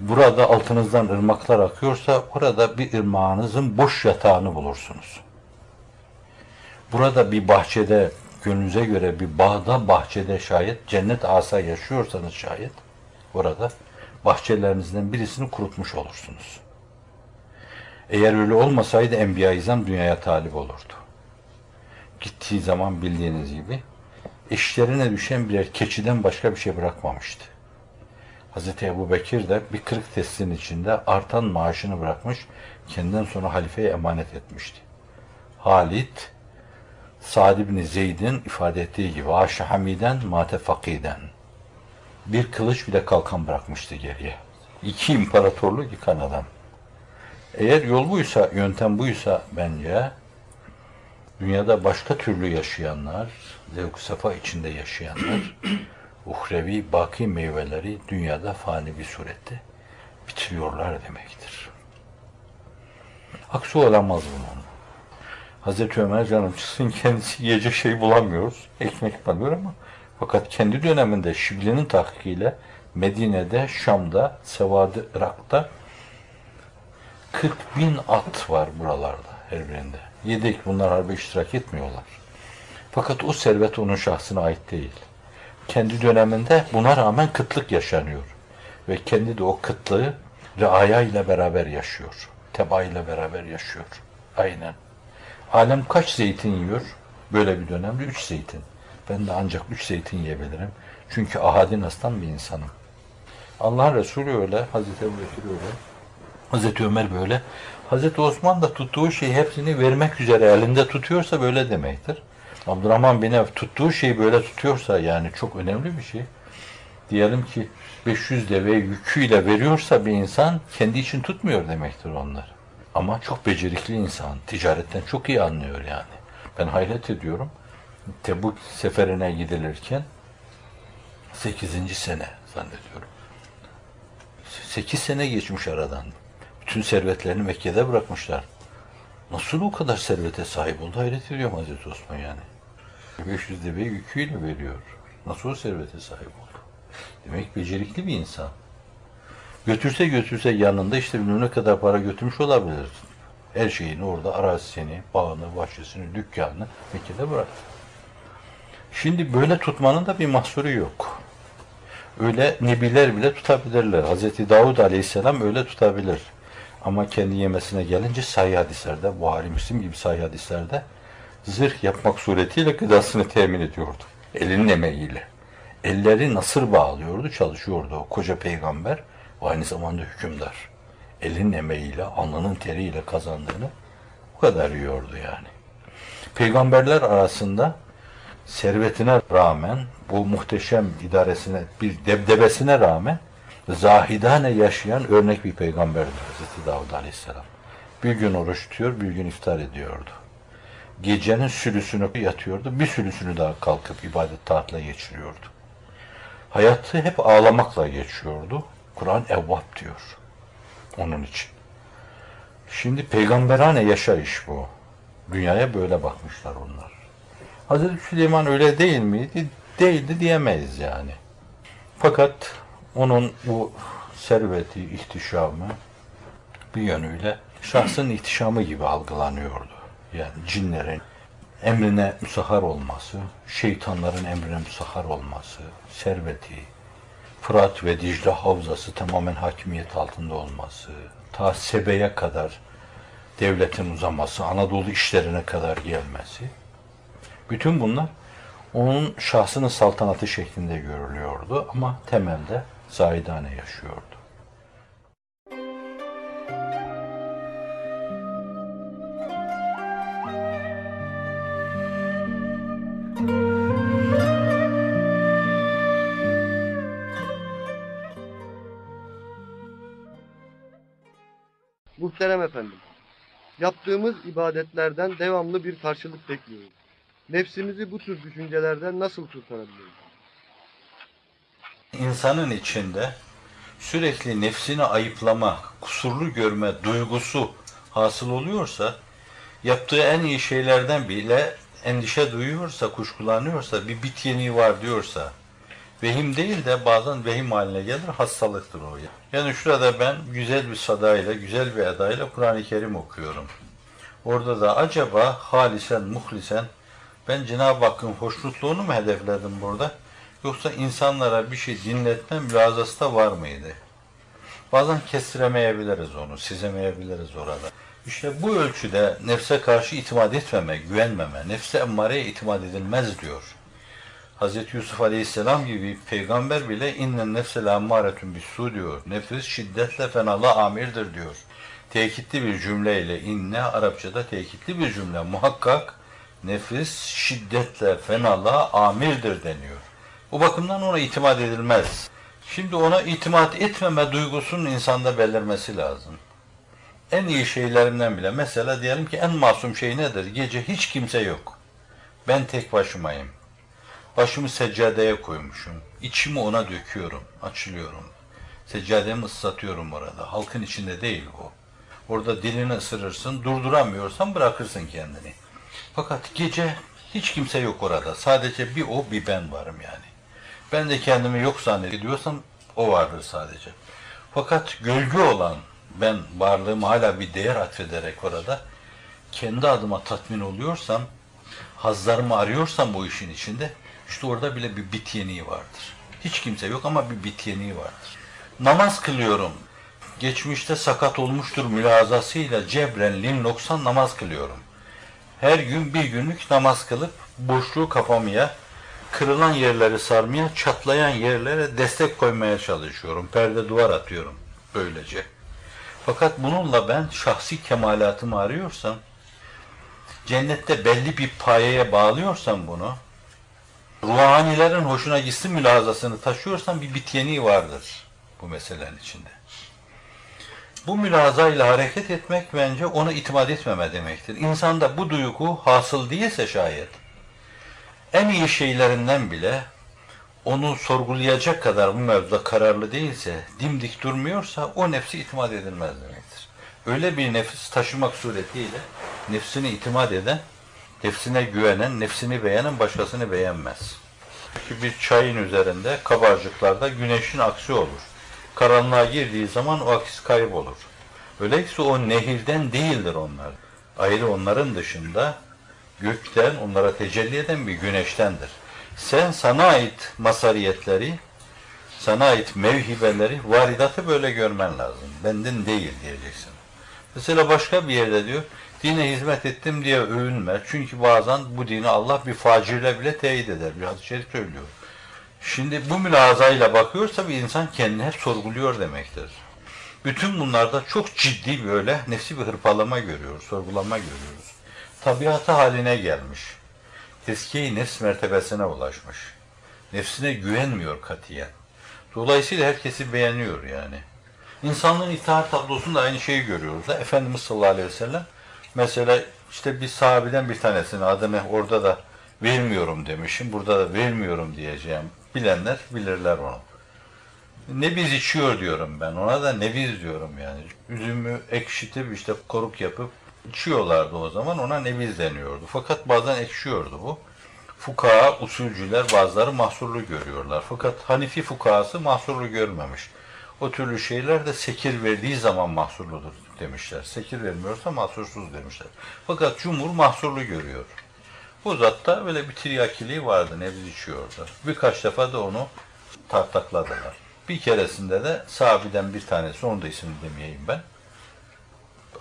Speaker 1: Burada altınızdan ırmaklar akıyorsa orada bir ırmağınızın boş yatağını bulursunuz. Burada bir bahçede gönlünüze göre bir bağda bahçede şayet cennet asa yaşıyorsanız şayet orada bahçelerinizden birisini kurutmuş olursunuz. Eğer öyle olmasaydı Enbiya-i İzam dünyaya talip olurdu. Gittiği zaman bildiğiniz gibi eşlerine düşen birer keçiden başka bir şey bırakmamıştı. Hazreti Ebu Bekir de bir kırık testin içinde artan maaşını bırakmış, kendinden sonra halifeye emanet etmişti. Halit, Sa'd ibn Zeyd'in ifade ettiği gibi aşı hamiden mate fakiden. Bir kılıç bile kalkan bırakmıştı geriye. İki imparatorluk yıkan adam. Eğer yol buysa, yöntem buysa bence dünyada başka türlü yaşayanlar, zevk sefa içinde yaşayanlar uhrevi baki meyveleri dünyada fani bir surette bitiriyorlar demektir. Aksi olamaz bunun. Hazreti Ömer canım çıksın kendisi yiyecek şey bulamıyoruz. Ekmek bulamıyor ama fakat kendi döneminde Şibli'nin tahkikiyle Medine'de, Şam'da, Sevad-ı Irak'ta 40 bin at var buralarda her birinde. Yedek bunlar harbe iştirak etmiyorlar. Fakat o servet onun şahsına ait değil. Kendi döneminde buna rağmen kıtlık yaşanıyor. Ve kendi de o kıtlığı reaya ile beraber yaşıyor. Teba ile beraber yaşıyor. Aynen. Alem kaç zeytin yiyor? Böyle bir dönemde üç zeytin. Ben de ancak üç zeytin yiyebilirim. Çünkü ahadin aslan bir insanım. Allah Resulü öyle, Hazreti Ebu Bekir öyle, Hazreti Ömer böyle. Hazreti Osman da tuttuğu şeyi hepsini vermek üzere elinde tutuyorsa böyle demektir. Abdurrahman bin Evf tuttuğu şeyi böyle tutuyorsa yani çok önemli bir şey. Diyelim ki 500 deve yüküyle veriyorsa bir insan kendi için tutmuyor demektir onlar. Ama çok becerikli insan. Ticaretten çok iyi anlıyor yani. Ben hayret ediyorum. Tebuk seferine gidilirken 8. sene zannediyorum. 8 sene geçmiş aradan. Bütün servetlerini Mekke'de bırakmışlar. Nasıl o kadar servete sahip oldu hayret ediyorum Hazreti Osman yani. 500 deve yüküyle veriyor. Nasıl o servete sahip oldu? Demek becerikli bir insan. Götürse götürse yanında işte bilmem ne kadar para götürmüş olabilir. Her şeyini orada arazisini, bağını, bahçesini, dükkanını Mekke'de bıraktı. Şimdi böyle tutmanın da bir mahsuru yok. Öyle nebiler bile tutabilirler. Hazreti Davud Aleyhisselam öyle tutabilir. Ama kendi yemesine gelince sahih hadislerde, Buhari Müslim gibi sahih hadislerde zırh yapmak suretiyle gıdasını temin ediyordu. Elinin emeğiyle. Elleri nasır bağlıyordu, çalışıyordu o koca peygamber ve aynı zamanda hükümdar. elin emeğiyle, alnının teriyle kazandığını bu kadar yiyordu yani. Peygamberler arasında servetine rağmen, bu muhteşem idaresine, bir debdebesine rağmen zahidane yaşayan örnek bir peygamberdi Hazreti Davud Aleyhisselam. Bir gün oruç tutuyor, bir gün iftar ediyordu. Gecenin sülüsünü yatıyordu, bir sülüsünü daha kalkıp ibadet taatla geçiriyordu. Hayatı hep ağlamakla geçiyordu. Kur'an evvap diyor. Onun için. Şimdi peygamberane yaşayış bu. Dünyaya böyle bakmışlar onlar. Hazreti Süleyman öyle değil miydi? Değildi diyemeyiz yani. Fakat onun bu serveti, ihtişamı bir yönüyle şahsın ihtişamı gibi algılanıyordu. Yani cinlerin emrine müsahhar olması, şeytanların emrine müsahhar olması, serveti, Fırat ve Dicle havzası tamamen hakimiyet altında olması, ta Sebe'ye kadar devletin uzaması, Anadolu işlerine kadar gelmesi, bütün bunlar onun şahsının saltanatı şeklinde görülüyordu ama temelde zahidane yaşıyordu.
Speaker 11: Muhterem efendim, yaptığımız ibadetlerden devamlı bir karşılık bekliyoruz. Nefsimizi bu tür düşüncelerden nasıl kurtarabiliriz?
Speaker 1: İnsanın içinde sürekli nefsini ayıplama, kusurlu görme duygusu hasıl oluyorsa, yaptığı en iyi şeylerden bile endişe duyuyorsa, kuşkulanıyorsa, bir bit yeniği var diyorsa, vehim değil de bazen vehim haline gelir, hastalıktır o. Yani şurada ben güzel bir sadayla, güzel bir edayla Kur'an-ı Kerim okuyorum. Orada da acaba halisen, muhlisen, ben Cenab-ı Hakk'ın hoşnutluğunu mu hedefledim burada? Yoksa insanlara bir şey dinletme mülazası da var mıydı? Bazen kestiremeyebiliriz onu, sizemeyebiliriz orada. İşte bu ölçüde nefse karşı itimat etmeme, güvenmeme, nefse emmareye itimat edilmez diyor. Hz. Yusuf Aleyhisselam gibi peygamber bile innen nefse la ammaretun bis diyor. Nefis şiddetle fenalığa amirdir diyor. Tekitli bir cümleyle inne Arapçada tekitli bir cümle. Muhakkak nefis şiddetle fenalığa amirdir deniyor. Bu bakımdan ona itimat edilmez. Şimdi ona itimat etmeme duygusunun insanda belirmesi lazım. En iyi şeylerinden bile mesela diyelim ki en masum şey nedir? Gece hiç kimse yok. Ben tek başımayım. Başımı seccadeye koymuşum. İçimi ona döküyorum, açılıyorum. Seccademi ıslatıyorum orada. Halkın içinde değil bu. Orada dilini ısırırsın, durduramıyorsan bırakırsın kendini. Fakat gece hiç kimse yok orada. Sadece bir o, bir ben varım yani. Ben de kendimi yok zannediyorsam o vardır sadece. Fakat gölge olan ben varlığımı hala bir değer atfederek orada kendi adıma tatmin oluyorsam, hazlarımı arıyorsam bu işin içinde işte orada bile bir bit yeniği vardır. Hiç kimse yok ama bir bit yeniği vardır. Namaz kılıyorum. Geçmişte sakat olmuştur mülazasıyla cebren lin noksan namaz kılıyorum. Her gün bir günlük namaz kılıp boşluğu kapamaya, kırılan yerleri sarmaya, çatlayan yerlere destek koymaya çalışıyorum. Perde duvar atıyorum böylece. Fakat bununla ben şahsi kemalatımı arıyorsam, cennette belli bir payeye bağlıyorsam bunu, ruhanilerin hoşuna gitsin mülazasını taşıyorsam bir bityeni vardır bu meselenin içinde. Bu mülazayla hareket etmek bence ona itimat etmeme demektir. İnsanda bu duygu hasıl değilse şayet, en iyi şeylerinden bile onu sorgulayacak kadar bu mevzuda kararlı değilse, dimdik durmuyorsa o nefsi itimat edilmez demektir. Öyle bir nefis taşımak suretiyle nefsini itimat eden, nefsine güvenen, nefsini beğenen başkasını beğenmez. Çünkü bir çayın üzerinde kabarcıklarda güneşin aksi olur. Karanlığa girdiği zaman o aks kaybolur. Öyleyse o nehirden değildir onlar. Ayrı onların dışında gökten onlara tecelli eden bir güneştendir. Sen sana ait masariyetleri, sana ait mevhibeleri, varidatı böyle görmen lazım. Benden değil diyeceksin. Mesela başka bir yerde diyor, dine hizmet ettim diye övünme. Çünkü bazen bu dini Allah bir facirle bile teyit eder. Bir hadis-i şerif söylüyor. Şimdi bu mülazayla bakıyorsa bir insan kendini hep sorguluyor demektir. Bütün bunlarda çok ciddi böyle nefsi bir hırpalama görüyoruz, sorgulama görüyoruz. Tabiatı haline gelmiş. Eski nefs mertebesine ulaşmış. Nefsine güvenmiyor katiyen. Dolayısıyla herkesi beğeniyor yani. İnsanlığın itaat tablosunda aynı şeyi görüyoruz. Da. Efendimiz sallallahu aleyhi ve sellem mesela işte bir sahabeden bir tanesinin adını orada da vermiyorum demişim, burada da vermiyorum diyeceğim. Bilenler bilirler onu. Nebiz içiyor diyorum ben. Ona da nebiz diyorum yani. Üzümü ekşitip işte koruk yapıp içiyorlardı o zaman. Ona nebiz deniyordu. Fakat bazen ekşiyordu bu. Fukaha, usulcüler bazıları mahsurlu görüyorlar. Fakat Hanifi fukahası mahsurlu görmemiş. O türlü şeyler de sekir verdiği zaman mahsurludur demişler. Sekir vermiyorsa mahsursuz demişler. Fakat cumhur mahsurlu görüyor. Bu zatta böyle bir tiryakiliği vardı, nebz içiyordu. Birkaç defa da onu tartakladılar. Bir keresinde de sahabeden bir tanesi, onu da ismini demeyeyim ben.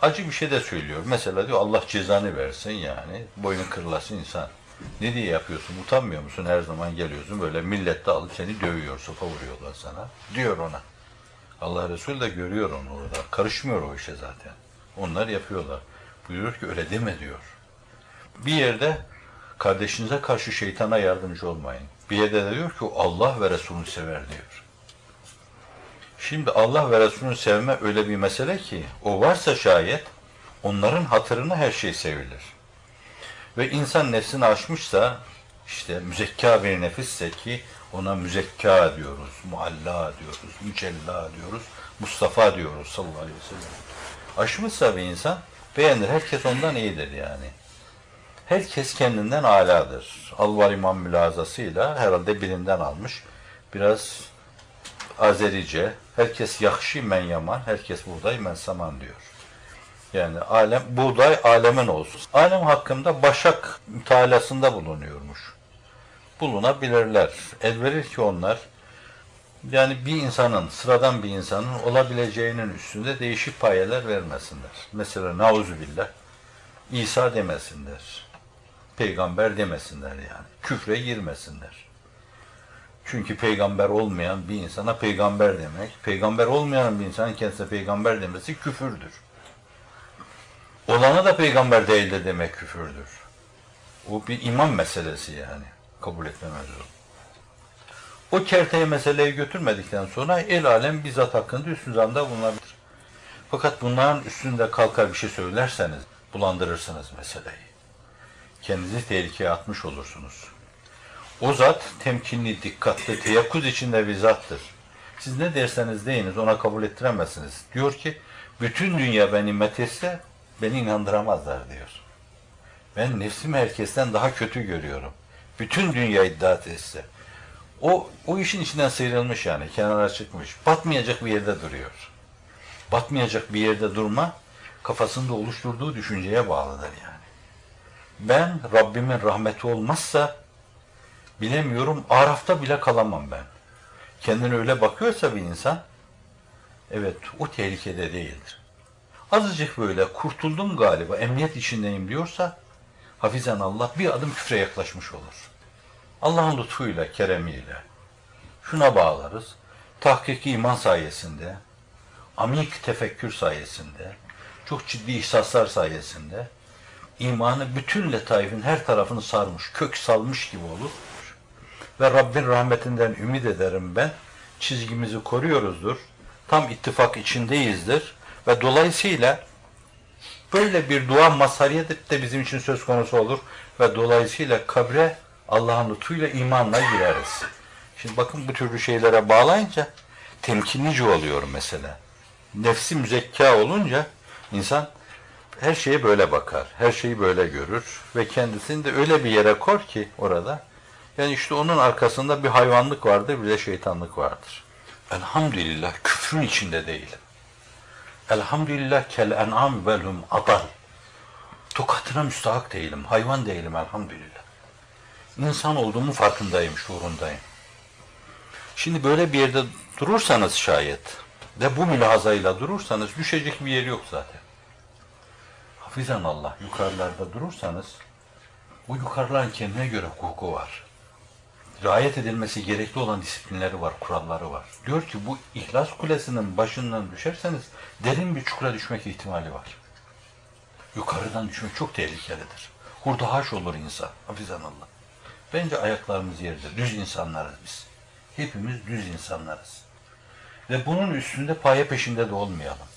Speaker 1: Acı bir şey de söylüyor. Mesela diyor Allah cezanı versin yani. Boynun kırılasın insan. Ne diye yapıyorsun? Utanmıyor musun? Her zaman geliyorsun böyle millette alıp seni dövüyor, sopa vuruyorlar sana. Diyor ona. Allah Resulü de görüyor onu orada. Karışmıyor o işe zaten. Onlar yapıyorlar. Buyuruyor ki öyle deme diyor. Bir yerde kardeşinize karşı şeytana yardımcı olmayın. Bir yerde de diyor ki Allah ve Resulünü sever diyor. Şimdi Allah ve Resulünü sevme öyle bir mesele ki o varsa şayet onların hatırına her şey sevilir. Ve insan nefsini aşmışsa işte müzekka bir nefisse ki ona müzekka diyoruz, mualla diyoruz, mücella diyoruz, Mustafa diyoruz sallallahu aleyhi ve sellem. Aşmışsa bir insan beğenir. Herkes ondan iyidir yani. Herkes kendinden aladır. Alvar İmam mülazasıyla herhalde birinden almış. Biraz Azerice. Herkes yakşı men yaman, herkes buğday men saman diyor. Yani alem, buğday alemin olsun. Alem hakkında başak mütalasında bulunuyormuş. Bulunabilirler. El verir ki onlar yani bir insanın, sıradan bir insanın olabileceğinin üstünde değişik payeler vermesinler. Mesela nauzubillah İsa demesinler. Peygamber demesinler yani. Küfre girmesinler. Çünkü peygamber olmayan bir insana peygamber demek, peygamber olmayan bir insanın kendisine peygamber demesi küfürdür. Olana da peygamber değil de demek küfürdür. O bir iman meselesi yani. Kabul etmemez o. O kerteye meseleyi götürmedikten sonra el alem bizzat hakkında üstün zanda bulunabilir. Fakat bunların üstünde kalkar bir şey söylerseniz bulandırırsınız meseleyi. Kendinizi tehlikeye atmış olursunuz. O zat temkinli, dikkatli, teyakkuz içinde bir zattır. Siz ne derseniz deyiniz ona kabul ettiremezsiniz. Diyor ki bütün dünya beni methetse beni inandıramazlar diyor. Ben nefsimi herkesten daha kötü görüyorum. Bütün dünya iddia etse. O, o işin içinden sıyrılmış yani, kenara çıkmış. Batmayacak bir yerde duruyor. Batmayacak bir yerde durma, kafasında oluşturduğu düşünceye bağlıdır yani. Ben Rabbimin rahmeti olmazsa, bilemiyorum, Araf'ta bile kalamam ben. Kendine öyle bakıyorsa bir insan, evet o tehlikede değildir. Azıcık böyle kurtuldum galiba, emniyet içindeyim diyorsa, hafizan Allah bir adım küfre yaklaşmış olur. Allah'ın lütfuyla, keremiyle şuna bağlarız. Tahkiki iman sayesinde, amik tefekkür sayesinde, çok ciddi ihsaslar sayesinde imanı bütün letaifin her tarafını sarmış, kök salmış gibi olur. Ve Rabbin rahmetinden ümit ederim ben. Çizgimizi koruyoruzdur. Tam ittifak içindeyizdir. Ve dolayısıyla böyle bir dua mazhariyet de bizim için söz konusu olur. Ve dolayısıyla kabre Allah'ın lütfuyla imanla gireriz. Şimdi bakın bu türlü şeylere bağlayınca temkinlice oluyor mesela. Nefsi müzekka olunca insan her şeye böyle bakar, her şeyi böyle görür ve kendisini de öyle bir yere kor ki orada. Yani işte onun arkasında bir hayvanlık vardır, bir de şeytanlık vardır. Elhamdülillah küfrün içinde değil. Elhamdülillah kel en'am velhum adal. Tokatına müstahak değilim, hayvan değilim elhamdülillah. İnsan olduğumu farkındayım, şuurundayım. Şimdi böyle bir yerde durursanız şayet ve bu mülahazayla durursanız düşecek bir yer yok zaten. Hafizan Allah yukarılarda durursanız bu yukarıların kendine göre hukuku var. riayet edilmesi gerekli olan disiplinleri var, kuralları var. Diyor ki bu İhlas Kulesi'nin başından düşerseniz derin bir çukura düşmek ihtimali var. Yukarıdan düşmek çok tehlikelidir. Hurda haş olur insan. Hafizanallah. Bence ayaklarımız yerde. Düz insanlarız biz. Hepimiz düz insanlarız. Ve bunun üstünde paye peşinde de olmayalım.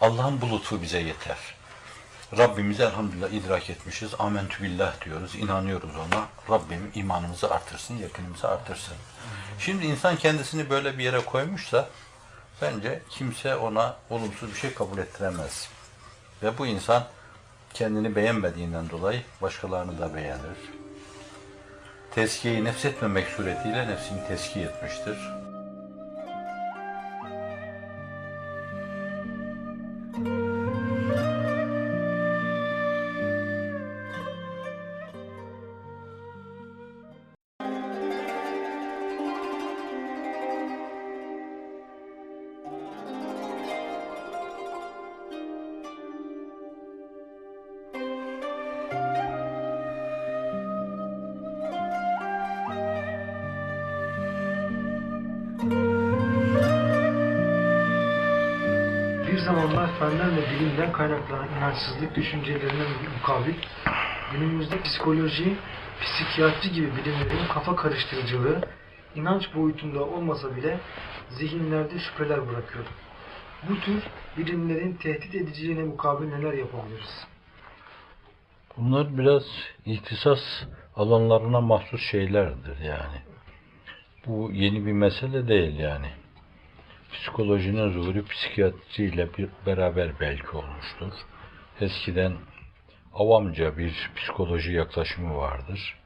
Speaker 1: Allah'ın bu lütfu bize yeter. Rabbimizi elhamdülillah idrak etmişiz. Amentü billah diyoruz. inanıyoruz ona. Rabbim imanımızı artırsın, yakınımızı artırsın. Şimdi insan kendisini böyle bir yere koymuşsa bence kimse ona olumsuz bir şey kabul ettiremez. Ve bu insan kendini beğenmediğinden dolayı başkalarını da beğenir. Tezkiyeyi nefsetmemek suretiyle nefsini tezkiye etmiştir.
Speaker 12: İnançsızlık düşüncelerine mukabil günümüzde psikoloji, psikiyatri gibi bilimlerin kafa karıştırıcılığı inanç boyutunda olmasa bile zihinlerde şüpheler bırakıyor. Bu tür bilimlerin tehdit ediciliğine mukabil neler yapabiliriz?
Speaker 1: Bunlar biraz ihtisas alanlarına mahsus şeylerdir yani. Bu yeni bir mesele değil yani. Psikolojinin zuhuru psikiyatriyle beraber belki olmuştur. Eskiden avamca bir psikoloji yaklaşımı vardır.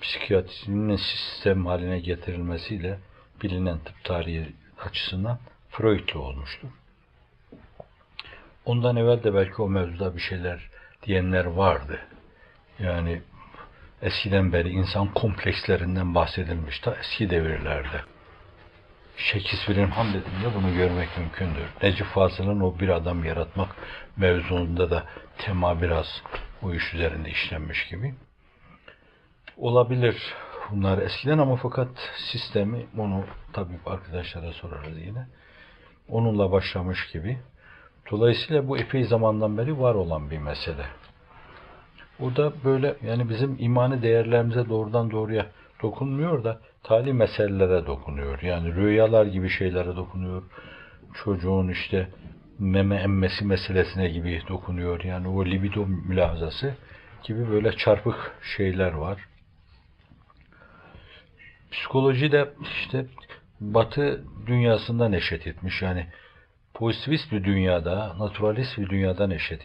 Speaker 1: Psikiyatrinin sistem haline getirilmesiyle bilinen tıp tarihi açısından Freud'lu olmuştur. Ondan evvel de belki o mevzuda bir şeyler diyenler vardı. Yani eskiden beri insan komplekslerinden bahsedilmiş ta eski devirlerde. Shakespeare'in Hamlet'inde bunu görmek mümkündür. Necip Fazıl'ın o bir adam yaratmak mevzuunda da tema biraz bu iş üzerinde işlenmiş gibi. Olabilir bunlar eskiden ama fakat sistemi onu tabii arkadaşlara sorarız yine. Onunla başlamış gibi. Dolayısıyla bu epey zamandan beri var olan bir mesele. O da böyle yani bizim imani değerlerimize doğrudan doğruya dokunmuyor da tali meselelere dokunuyor. Yani rüyalar gibi şeylere dokunuyor. Çocuğun işte meme emmesi meselesine gibi dokunuyor. Yani o libido mülahazası gibi böyle çarpık şeyler var. Psikoloji de işte Batı dünyasında neşet etmiş. Yani pozitivist bir dünyada, naturalist bir dünyada neşet